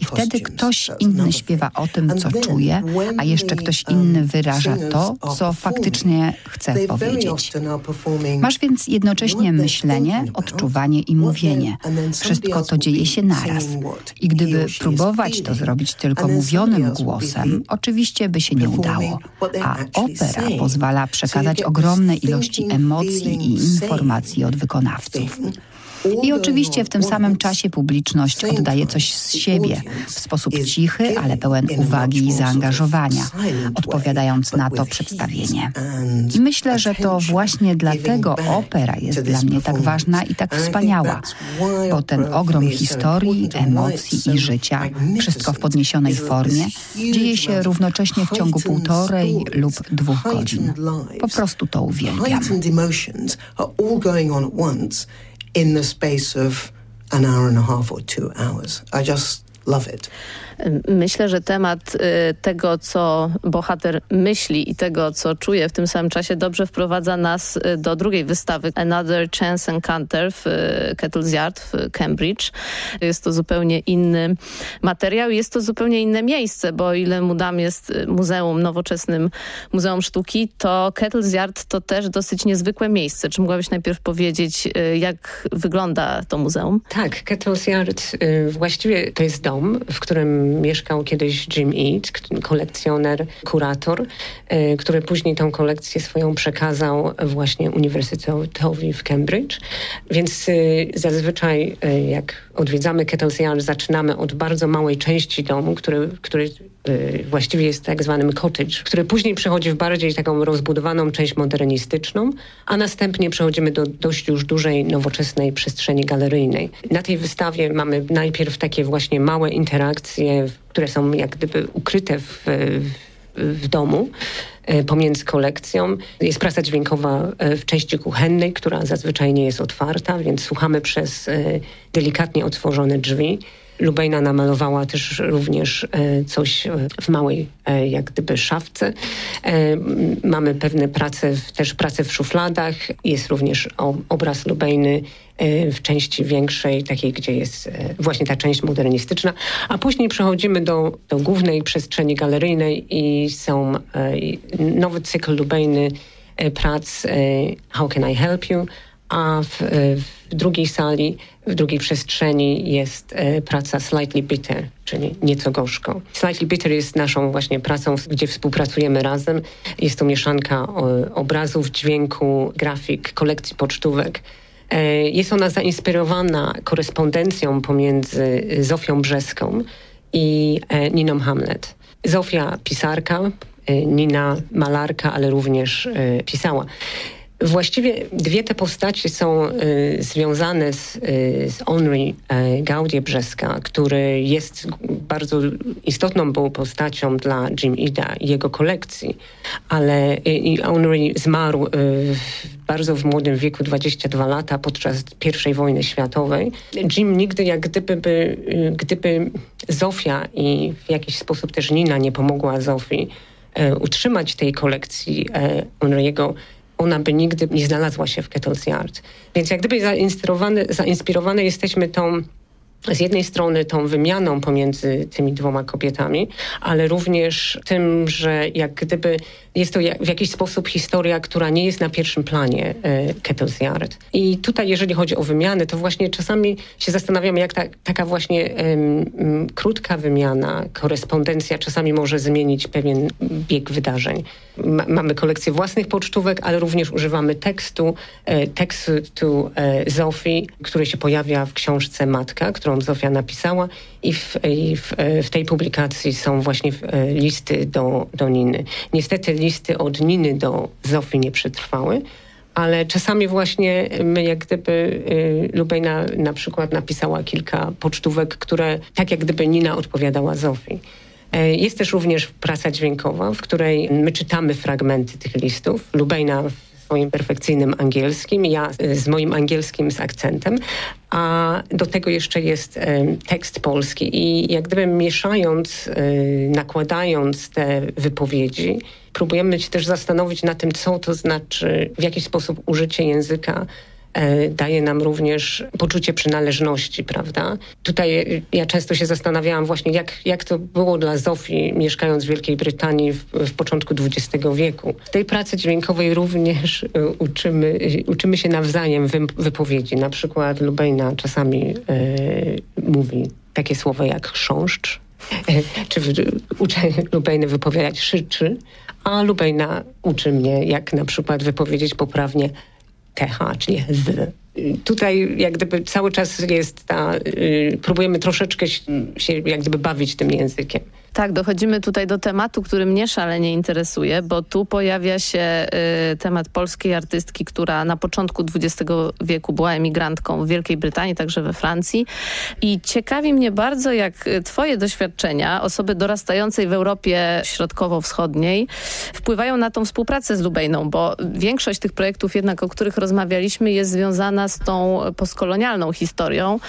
S12: I wtedy ktoś inny śpiewa o tym, co czuje, a jeszcze ktoś inny wyraża to, co faktycznie chce powiedzieć. Masz więc jednocześnie myślenie, odczuwanie i mówienie. Wszystko to dzieje się naraz. I gdyby próbować to zrobić tylko mówionym głosem, oczywiście by się nie udało. A opera pozwala przekazać ogromne ilości emocji i informacji od wykonawców. I oczywiście w tym samym czasie publiczność oddaje coś z siebie w sposób cichy, ale pełen uwagi i zaangażowania, odpowiadając na to przedstawienie. I myślę, że to właśnie dlatego opera jest dla mnie tak ważna i tak wspaniała, bo ten ogrom historii, emocji i życia, wszystko w podniesionej formie, dzieje się równocześnie w ciągu półtorej lub dwóch godzin. Po prostu to uwielbiam.
S10: In the space of an hour and a half or two hours. I just love it.
S11: Myślę, że temat y, tego, co bohater myśli i tego, co czuje w tym samym czasie dobrze wprowadza nas y, do drugiej wystawy Another Chance Encounter w y, Kettle's Yard w Cambridge. Jest to zupełnie inny materiał jest to zupełnie inne miejsce, bo o ile Mudam jest muzeum, nowoczesnym muzeum sztuki, to Kettle's Yard to też dosyć niezwykłe miejsce. Czy mogłabyś najpierw powiedzieć, jak wygląda to muzeum?
S13: Tak, Kettle's Yard właściwie to jest dom, w którym mieszkał kiedyś Jim k- kolekcjoner, kurator, y, który później tą kolekcję swoją przekazał właśnie Uniwersytetowi w Cambridge. Więc y, zazwyczaj y, jak odwiedzamy Kettle's Yard, zaczynamy od bardzo małej części domu, który, który właściwie jest tak zwanym cottage, który później przechodzi w bardziej taką rozbudowaną część modernistyczną, a następnie przechodzimy do dość już dużej, nowoczesnej przestrzeni galeryjnej. Na tej wystawie mamy najpierw takie właśnie małe interakcje, które są jak gdyby ukryte w, w, domu e, pomiędzy kolekcją. Jest praca dźwiękowa e, w części kuchennej, która zazwyczaj nie jest otwarta, więc słuchamy przez delikatnie otworzone drzwi. Lubejna namalowała też również e, coś e, w małej e, jak gdyby szafce. Mamy pewne prace, też prace w szufladach. Jest również obraz Lubejny w części większej, takiej, gdzie jest właśnie ta część modernistyczna. A później przechodzimy do, do głównej przestrzeni galeryjnej i są nowy cykl Lubejny prac How Can I Help You? A w, e, w drugiej sali, w drugiej przestrzeni jest e, praca Slightly Bitter, czyli nieco gorzko. Slightly Bitter jest naszą właśnie pracą, gdzie współpracujemy razem. Jest to mieszanka obrazów, dźwięku, grafik, kolekcji pocztówek. E, Jest ona zainspirowana korespondencją pomiędzy Zofią Brzeską i Niną Hamlet. Zofia pisarka, Nina malarka, ale również pisała. Właściwie dwie te postacie są y, związane z, y, z Henri y, Gaudier Brzeska, który jest bardzo istotną postacią dla Jim Ida i jego kolekcji, ale y, Henri zmarł y, bardzo w młodym wieku, 22 lata, podczas I wojny światowej. Jim nigdy jak gdyby, by, gdyby Zofia i w jakiś sposób też Nina nie pomogła Zofii e, utrzymać tej kolekcji e, Henriego, ona by nigdy nie znalazła się w Kettle's Yard. Więc jak gdyby zainspirowane, zainspirowane jesteśmy tą z jednej strony tą wymianą pomiędzy tymi dwoma kobietami, ale również tym, że jak gdyby jest to w jakiś sposób historia, która nie jest na pierwszym planie e, Kettle's Yard. I tutaj, jeżeli chodzi o wymiany, to właśnie czasami się zastanawiamy, jak ta, taka właśnie krótka wymiana, korespondencja czasami może zmienić pewien bieg wydarzeń. Ma, mamy kolekcję własnych pocztówek, ale również używamy tekstu, e, tekstu e, Zofii, który się pojawia w książce Matka, którą Zofia napisała i w, i w, w tej publikacji są właśnie listy do, do Niny. Niestety listy od Niny do Zofii nie przetrwały, ale czasami właśnie my jak gdyby y, Lubejna na przykład napisała kilka pocztówek, które tak jak gdyby Nina odpowiadała Zofii. E, jest też również praca dźwiękowa, w której my czytamy fragmenty tych listów. Lubejna swoim perfekcyjnym angielskim, ja y, z moim angielskim z akcentem, a do tego jeszcze jest e, tekst polski. I jak gdyby mieszając, e, nakładając te wypowiedzi, próbujemy się też zastanowić na tym, co to znaczy, w jaki sposób użycie języka E, daje nam również poczucie przynależności, prawda? Tutaj e, ja często się zastanawiałam właśnie, jak, jak to było dla Zofii, mieszkając w Wielkiej Brytanii w, w początku XX wieku. W tej pracy dźwiękowej również e, uczymy, uczymy się nawzajem wy, wypowiedzi. Na przykład Lubejna czasami e, mówi takie słowa jak chrząszcz, czy uczę Lubejny wypowiadać szyczy, a Lubejna uczy mnie, jak na przykład wypowiedzieć poprawnie TH, czyli z. Tutaj jak gdyby cały czas jest ta, y, próbujemy troszeczkę się jak gdyby bawić tym językiem.
S11: Tak, dochodzimy tutaj do tematu, który mnie szalenie interesuje, bo tu pojawia się y, temat polskiej artystki, która na początku XX wieku była emigrantką w Wielkiej Brytanii, także we Francji. I ciekawi mnie bardzo, jak twoje doświadczenia, osoby dorastającej w Europie Środkowo-Wschodniej, wpływają na tą współpracę z Lubejną, bo większość tych projektów jednak, o których rozmawialiśmy, jest związana z tą postkolonialną historią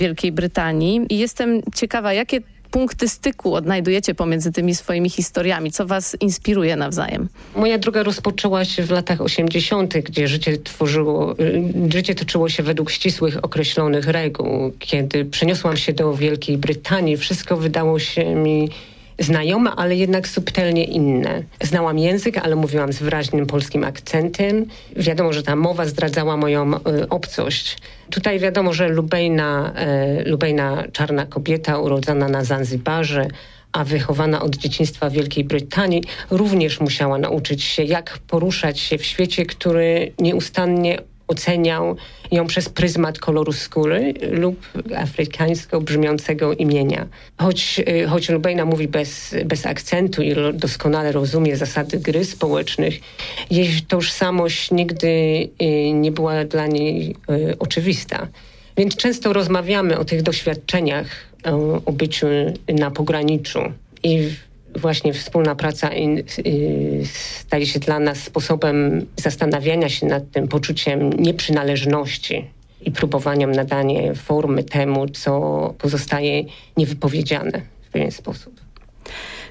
S11: Wielkiej Brytanii. I jestem ciekawa, jakie punkty styku odnajdujecie pomiędzy tymi swoimi historiami? Co was inspiruje nawzajem?
S13: Moja droga rozpoczęła się w latach 80., gdzie życie tworzyło, y, życie toczyło się według ścisłych, określonych reguł. Kiedy przeniosłam się do Wielkiej Brytanii, wszystko wydało się mi znajome, ale jednak subtelnie inne. Znałam język, ale mówiłam z wyraźnym polskim akcentem. Wiadomo, że ta mowa zdradzała moją y, obcość. Tutaj wiadomo, że Lubejna, y, Lubejna czarna kobieta urodzona na Zanzibarze, a wychowana od dzieciństwa w Wielkiej Brytanii, również musiała nauczyć się, jak poruszać się w świecie, który nieustannie oceniał ją przez pryzmat koloru skóry lub afrykańsko brzmiącego imienia. Choć, y, choć Lubejna mówi bez, bez akcentu i doskonale rozumie zasady gry społecznych, jej tożsamość nigdy y, nie była dla niej y, oczywista. Więc często rozmawiamy o tych doświadczeniach, o, o byciu na pograniczu. I właśnie wspólna praca staje się dla nas sposobem zastanawiania się nad tym poczuciem nieprzynależności i próbowaniem nadania formy temu, co pozostaje niewypowiedziane w pewien sposób.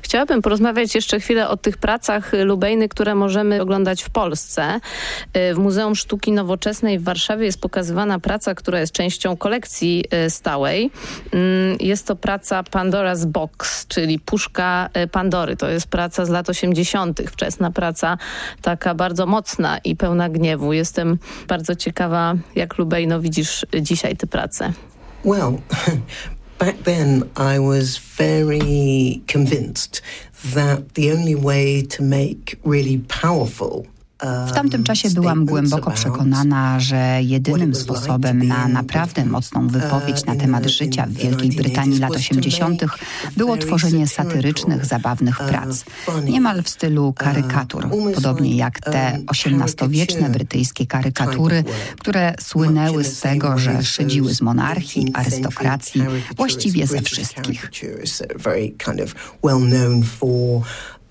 S11: Chciałabym porozmawiać jeszcze chwilę o tych pracach Lubejny, które możemy oglądać w Polsce. Y, w Muzeum Sztuki Nowoczesnej w Warszawie jest pokazywana praca, która jest częścią kolekcji y, stałej. Mm, jest to praca Pandora's Box, czyli puszka y, Pandory. To jest praca z lat 80., wczesna praca, taka bardzo mocna i pełna gniewu. Jestem bardzo ciekawa, jak Lubejno widzisz dzisiaj tę pracę.
S10: Well, back then I was very convinced that the only way to make really powerful
S12: W tamtym czasie byłam głęboko przekonana, że jedynym sposobem na naprawdę mocną wypowiedź na temat życia w Wielkiej Brytanii lat 80. było tworzenie satyrycznych, zabawnych prac, niemal w stylu karykatur, podobnie jak te XVIII-wieczne brytyjskie karykatury, które słynęły z tego, że szydziły z monarchii, arystokracji, właściwie ze wszystkich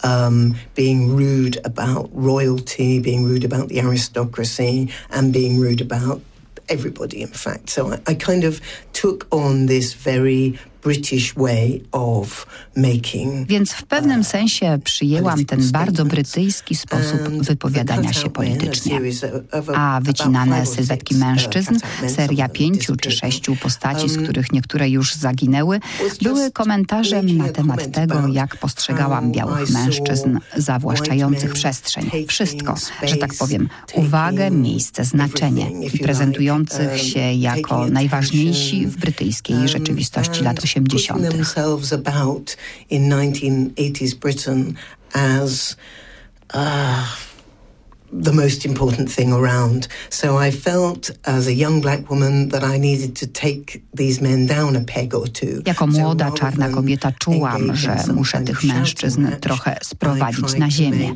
S10: um, being rude about royalty, being rude about the aristocracy, and being rude about everybody, in fact. So I, I kind of took on this very
S12: Więc w pewnym uh, sensie przyjęłam ten bardzo brytyjski sposób wypowiadania się politycznie. A wycinane sylwetki uh, mężczyzn, seria pięciu czy sześciu postaci, z um, których niektóre już zaginęły, były komentarzem na temat tego, jak postrzegałam białych mężczyzn zawłaszczających przestrzeń. Wszystko, że tak powiem, uwagę, miejsce, znaczenie i prezentujących um, się jako najważniejsi w brytyjskiej um, rzeczywistości lat 80. 80.
S10: themselves about in 1980s Britain as uh, the most important thing around. So I felt as a young black woman that I needed to take these men down a peg or two.
S12: Jako młoda czarna kobieta czułam, że muszę tych mężczyzn trochę sprowadzić na ziemię.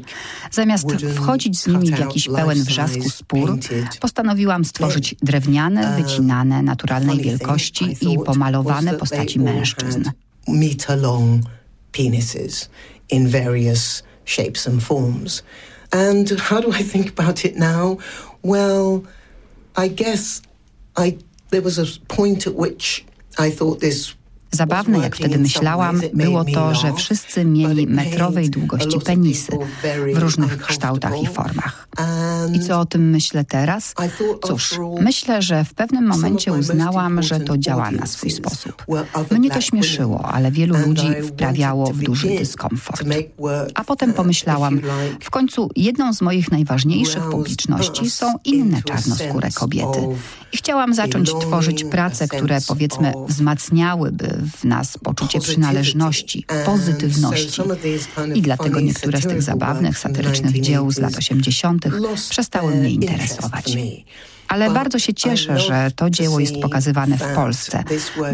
S12: Zamiast wchodzić z nimi w jakiś pełen wrzasku spór, postanowiłam stworzyć drewniane, wycinane, naturalnej wielkości i pomalowane postaci mężczyzn.
S10: Meter long penises in various shapes and forms. And how do I think about it now? Well, I guess I there was a point at which I thought this
S12: Zabawne, jak wtedy myślałam, było to, że wszyscy mieli metrowej długości penisy w różnych kształtach i formach. I co o tym myślę teraz? Cóż, myślę, że w pewnym momencie uznałam, że to działa na swój sposób. Mnie to śmieszyło, ale wielu ludzi wprawiało w duży dyskomfort. A potem pomyślałam, w końcu jedną z moich najważniejszych publiczności są inne czarnoskóre kobiety. I chciałam zacząć tworzyć prace, które powiedzmy wzmacniałyby w nas poczucie przynależności, pozytywności. I dlatego niektóre z tych zabawnych, satyrycznych dzieł z lat 80. przestały mnie interesować. Ale bardzo się cieszę, że to dzieło jest pokazywane w Polsce,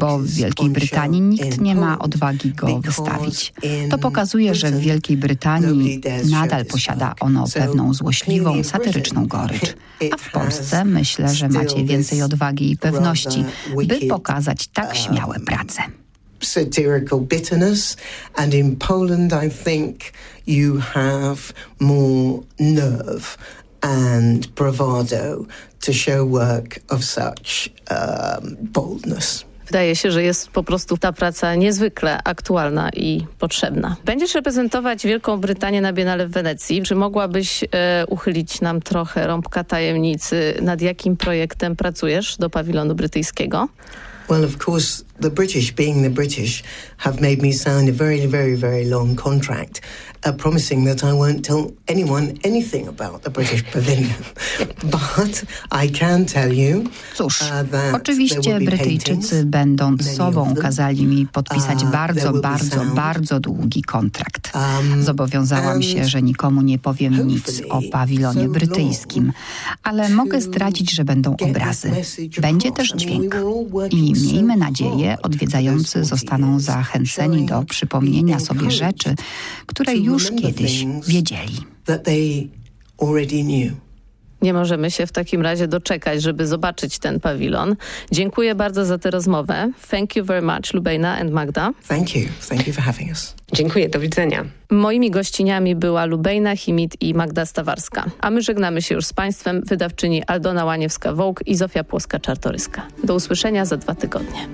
S12: bo w Wielkiej Brytanii nikt nie ma odwagi go wystawić. To pokazuje, że w Wielkiej Brytanii nadal posiada ono pewną złośliwą, satyryczną gorycz. A w Polsce myślę, że macie więcej odwagi i pewności, by pokazać tak śmiałe prace.
S10: satirical bitterness. And in Poland, I think you have more nerve and bravado to show work of such um, boldness.
S11: Wydaje się, że jest po prostu ta praca niezwykle aktualna i potrzebna. Będziesz reprezentować Wielką Brytanię na Biennale w Wenecji. Czy mogłabyś e, uchylić nam trochę rąbka tajemnicy, nad jakim projektem pracujesz do pawilonu brytyjskiego?
S10: Well, of course, the British, being the British, have made me sign a very, very, very long contract, uh, promising that I won't tell anyone anything about the British Pavilion. But I can tell you.
S12: Cóż,
S10: uh, that
S12: oczywiście Brytyjczycy, będąc sobą, kazali mi podpisać
S10: Uh,
S12: bardzo,
S10: there will be
S12: bardzo, bardzo długi kontrakt.
S10: Um,
S12: Zobowiązałam się, że nikomu nie powiem nic o pawilonie brytyjskim, ale mogę zdradzić, że będą obrazy. Będzie też dźwięk. I miejmy nadzieję, odwiedzający zostaną
S10: 40
S12: zachęceni do przypomnienia sobie rzeczy, które już kiedyś wiedzieli.
S11: Nie możemy się w takim razie doczekać, żeby zobaczyć ten pawilon. Dziękuję bardzo za tę rozmowę. Thank you very much, Lubaina and Magda.
S10: Thank you. Thank you for having us.
S13: Dziękuję, do widzenia.
S11: Moimi gościniami była Lubejna Chimit i Magda Stawarska. A my żegnamy się już z Państwem, wydawczyni Aldona Łaniewska-Wołk i Zofia Płoska-Czartoryska. Do usłyszenia za dwa tygodnie.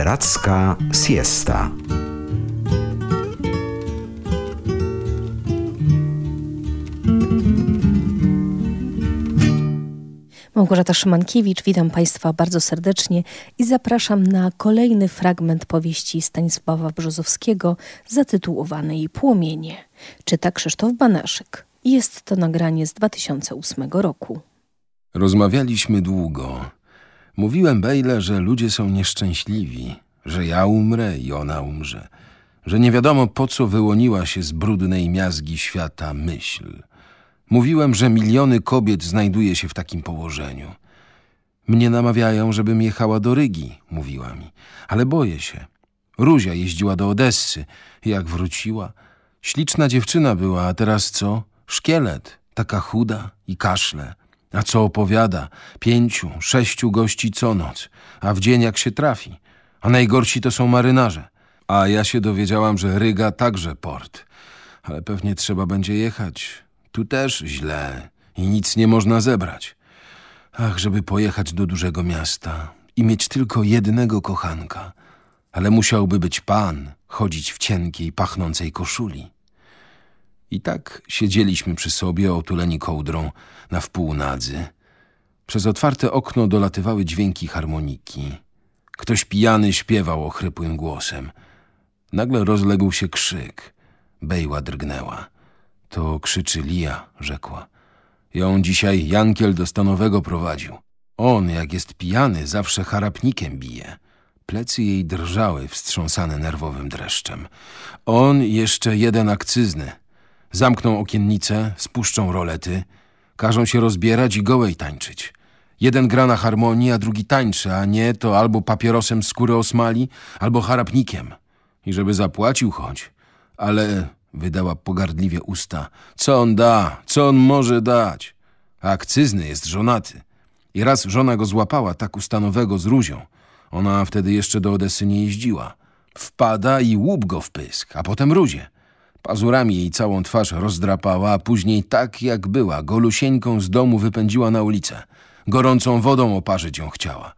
S15: Literacka siesta.
S16: Małgorzata Szymankiewicz, witam Państwa bardzo serdecznie i zapraszam na kolejny fragment powieści Stanisława Brzozowskiego zatytułowanej Płomienie. Czyta Krzysztof Banaszyk. Jest to nagranie z 2008 roku.
S17: Rozmawialiśmy długo. Mówiłem Bejle, że ludzie są nieszczęśliwi, że ja umrę i ona umrze, że nie wiadomo po co wyłoniła się z brudnej miazgi świata myśl. Mówiłem, że miliony kobiet znajduje się w takim położeniu. Mnie namawiają, żebym jechała do Rygi, mówiła mi, ale boję się. Ruzia jeździła do Odessy. Jak wróciła? Śliczna dziewczyna była, a teraz co? Szkielet, taka chuda i kaszle. A co opowiada? Pięciu, sześciu gości co noc, a w dzień jak się trafi. A najgorsi to są marynarze. A ja się dowiedziałam, że Ryga także port. Ale pewnie trzeba będzie jechać. Tu też źle i nic nie można zebrać. Ach, żeby pojechać do dużego miasta i mieć tylko jednego kochanka. Ale musiałby być pan, chodzić w cienkiej, pachnącej koszuli. I tak siedzieliśmy przy sobie, otuleni kołdrą, na wpół nadzy. Przez otwarte okno dolatywały dźwięki harmoniki. Ktoś pijany śpiewał ochrypłym głosem. Nagle rozległ się krzyk. Bejła drgnęła. To krzyczy Lia, rzekła. Ją dzisiaj Jankiel do stanowego prowadził. On, jak jest pijany, zawsze harapnikiem bije. Plecy jej drżały, wstrząsane nerwowym dreszczem. On jeszcze jeden akcyzny. Zamkną okiennice, spuszczą rolety, każą się rozbierać i gołej tańczyć. Jeden gra na harmonii, a drugi tańczy, a nie to albo papierosem skóry osmali, albo harapnikiem. I żeby zapłacił choć. Ale wydała pogardliwie usta. Co on da? Co on może dać? Akcyzny jest żonaty. I raz żona go złapała tak ustanowego z Ruzią. Ona wtedy jeszcze do Odesy nie jeździła. Wpada i łup go w pysk, a potem Ruzie. Pazurami jej całą twarz rozdrapała, a później tak jak była, golusieńką z domu wypędziła na ulicę. Gorącą wodą oparzyć ją chciała.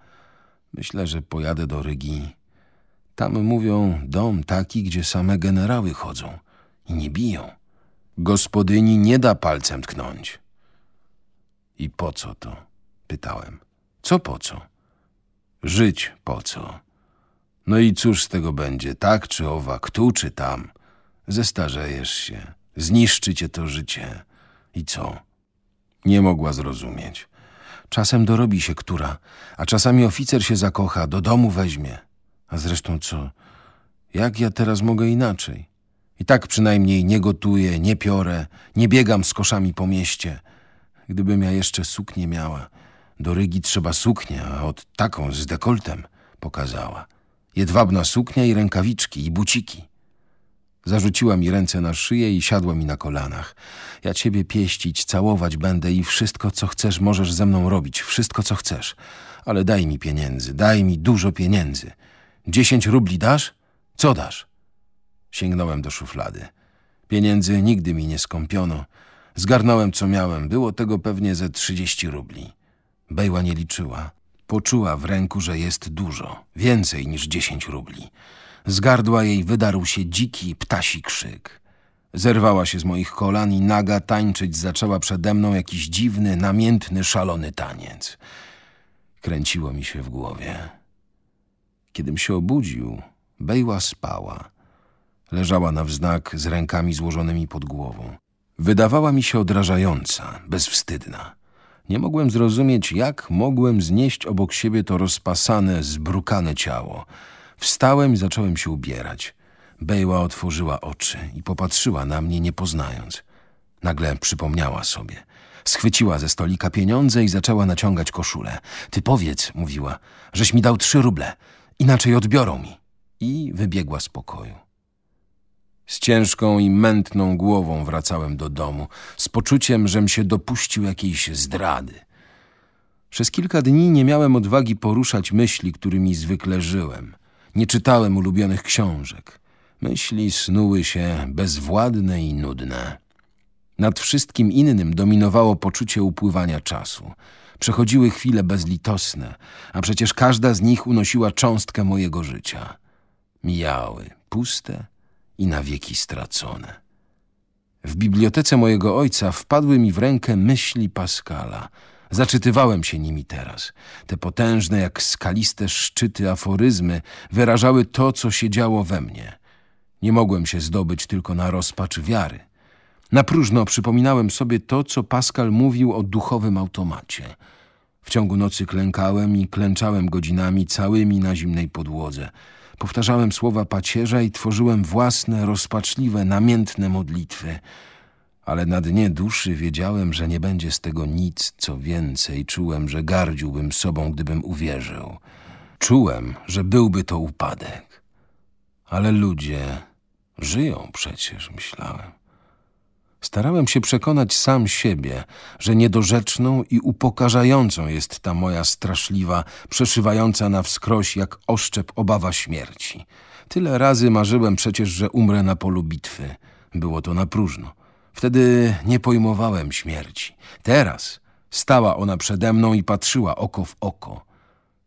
S17: Myślę, że pojadę do Rygi. Tam mówią dom taki, gdzie same generały chodzą i nie biją. Gospodyni nie da palcem tknąć. I po co to? Pytałem. Co po co? Żyć po co? No i cóż z tego będzie, tak czy owak, tu czy tam? Zestarzejesz się, zniszczy cię to życie. I co? Nie mogła zrozumieć. Czasem dorobi się która, a czasami oficer się zakocha, do domu weźmie. A zresztą co? Jak ja teraz mogę inaczej? I tak przynajmniej nie gotuję, nie piorę, nie biegam z koszami po mieście. Gdybym ja jeszcze suknię miała. Do Rygi trzeba suknię, a od taką z dekoltem pokazała. Jedwabna suknia i rękawiczki, i buciki. Zarzuciła mi ręce na szyję i siadła mi na kolanach. Ja ciebie pieścić, całować będę i wszystko, co chcesz, możesz ze mną robić. Wszystko, co chcesz. Ale daj mi pieniędzy, daj mi dużo pieniędzy. Dziesięć rubli dasz? Co dasz? Sięgnąłem do szuflady. Pieniędzy nigdy mi nie skąpiono. Zgarnąłem, co miałem. Było tego pewnie ze trzydzieści rubli. Bejła nie liczyła. Poczuła w ręku, że jest dużo. Więcej niż dziesięć rubli. Z gardła jej wydarł się dziki, ptasi krzyk. Zerwała się z moich kolan i naga tańczyć zaczęła przede mną jakiś dziwny, namiętny, szalony taniec. Kręciło mi się w głowie. Kiedym się obudził, Bejła spała. Leżała na wznak z rękami złożonymi pod głową. Wydawała mi się odrażająca, bezwstydna. Nie mogłem zrozumieć, jak mogłem znieść obok siebie to rozpasane, zbrukane ciało. Wstałem i zacząłem się ubierać. Bejła otworzyła oczy i popatrzyła na mnie, nie poznając. Nagle przypomniała sobie. Schwyciła ze stolika pieniądze i zaczęła naciągać koszulę. Ty powiedz, mówiła, żeś mi dał trzy ruble, inaczej odbiorą mi. I wybiegła z pokoju. Z ciężką i mętną głową wracałem do domu, z poczuciem, żem się dopuścił jakiejś zdrady. Przez kilka dni nie miałem odwagi poruszać myśli, którymi zwykle żyłem. Nie czytałem ulubionych książek. Myśli snuły się bezwładne i nudne. Nad wszystkim innym dominowało poczucie upływania czasu. Przechodziły chwile bezlitosne, a przecież każda z nich unosiła cząstkę mojego życia. Mijały, puste i na wieki stracone. W bibliotece mojego ojca wpadły mi w rękę myśli Pascala. Zaczytywałem się nimi teraz. Te potężne jak skaliste szczyty aforyzmy wyrażały to, co się działo we mnie. Nie mogłem się zdobyć tylko na rozpacz wiary. Na próżno przypominałem sobie to, co Pascal mówił o duchowym automacie. W ciągu nocy klękałem i klęczałem godzinami całymi na zimnej podłodze. Powtarzałem słowa pacierza i tworzyłem własne, rozpaczliwe, namiętne modlitwy. Ale na dnie duszy wiedziałem, że nie będzie z tego nic, co więcej. Czułem, że gardziłbym sobą, gdybym uwierzył. Czułem, że byłby to upadek. Ale ludzie żyją przecież, myślałem. Starałem się przekonać sam siebie, że niedorzeczną i upokarzającą jest ta moja straszliwa, przeszywająca na wskroś jak oszczep obawa śmierci. Tyle razy marzyłem przecież, że umrę na polu bitwy. Było to na próżno. Wtedy nie pojmowałem śmierci. Teraz stała ona przede mną i patrzyła oko w oko.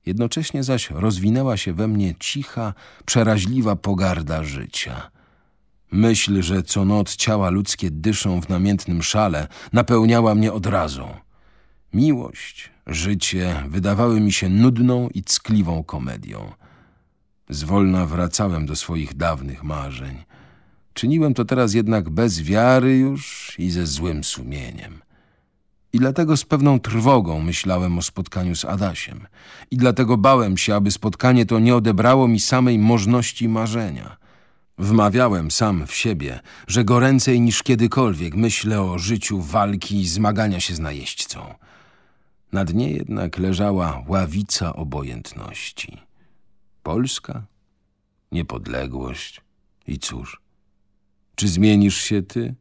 S17: Jednocześnie zaś rozwinęła się we mnie cicha, przeraźliwa pogarda życia. Myśl, że co noc ciała ludzkie dyszą w namiętnym szale, napełniała mnie odrazą. Miłość, życie wydawały mi się nudną i ckliwą komedią. Zwolna wracałem do swoich dawnych marzeń. Czyniłem to teraz jednak bez wiary już i ze złym sumieniem. I dlatego z pewną trwogą myślałem o spotkaniu z Adasiem. I dlatego bałem się, aby spotkanie to nie odebrało mi samej możności marzenia. Wmawiałem sam w siebie, że goręcej niż kiedykolwiek myślę o życiu walki i zmagania się z najeźdźcą. Na dnie jednak leżała ławica obojętności. Polska, niepodległość i cóż? Czy zmienisz się ty?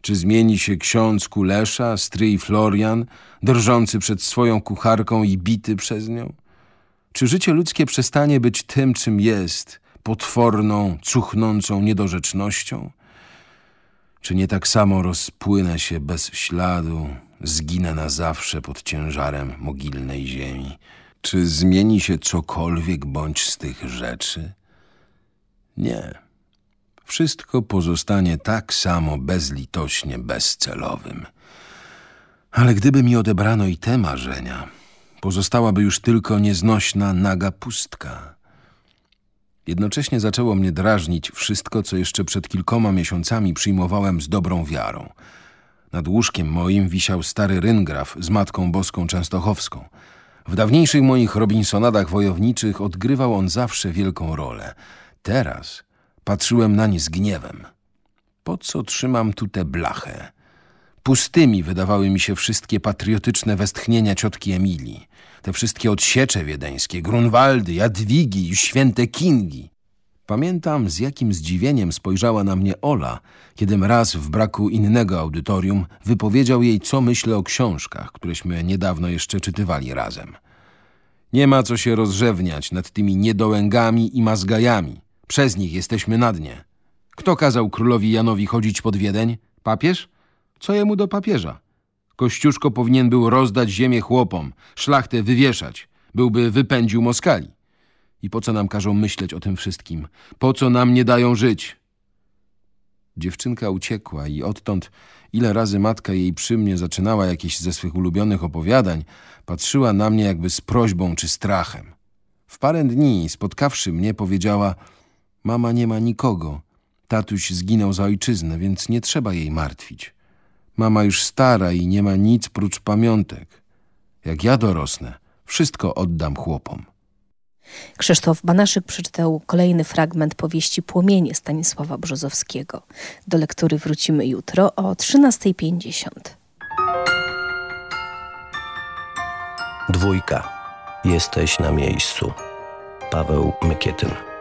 S17: Czy zmieni się ksiądz Kulesza, stryj Florian, drżący przed swoją kucharką i bity przez nią? Czy życie ludzkie przestanie być tym, czym jest, potworną, cuchnącą niedorzecznością? Czy nie tak samo rozpłynę się bez śladu, zginę na zawsze pod ciężarem mogilnej ziemi? Czy zmieni się cokolwiek bądź z tych rzeczy? Nie. Wszystko pozostanie tak samo bezlitośnie bezcelowym. Ale gdyby mi odebrano i te marzenia, pozostałaby już tylko nieznośna, naga pustka. Jednocześnie zaczęło mnie drażnić wszystko, co jeszcze przed kilkoma miesiącami przyjmowałem z dobrą wiarą. Nad łóżkiem moim wisiał stary ryngraf z Matką Boską Częstochowską. W dawniejszych moich Robinsonadach wojowniczych odgrywał on zawsze wielką rolę. Teraz patrzyłem nań z gniewem. Po co trzymam tu tę blachę? Pustymi wydawały mi się wszystkie patriotyczne westchnienia ciotki Emilii. Te wszystkie odsiecze wiedeńskie, Grunwaldy, Jadwigi i święte Kingi. Pamiętam, z jakim zdziwieniem spojrzała na mnie Ola, kiedym raz w braku innego audytorium wypowiedział jej, co myślę o książkach, któreśmy niedawno jeszcze czytywali razem. Nie ma co się rozrzewniać nad tymi niedołęgami i mazgajami. Przez nich jesteśmy na dnie. Kto kazał królowi Janowi chodzić pod Wiedeń? Papież? Co jemu do papieża? Kościuszko powinien był rozdać ziemię chłopom, szlachtę wywieszać, byłby wypędził Moskali. I po co nam każą myśleć o tym wszystkim? Po co nam nie dają żyć? Dziewczynka uciekła i odtąd, ile razy matka jej przy mnie zaczynała jakieś ze swych ulubionych opowiadań, patrzyła na mnie jakby z prośbą czy strachem. W parę dni, spotkawszy mnie, powiedziała – mama nie ma nikogo. Tatuś zginął za ojczyznę, więc nie trzeba jej martwić. Mama już stara i nie ma nic prócz pamiątek. Jak ja dorosnę, wszystko oddam chłopom.
S16: Krzysztof Banaszyk przeczytał kolejny fragment powieści Płomienie Stanisława Brzozowskiego. Do lektury wrócimy jutro o 13.50.
S15: Dwójka. Jesteś na miejscu. Paweł Mykietyn.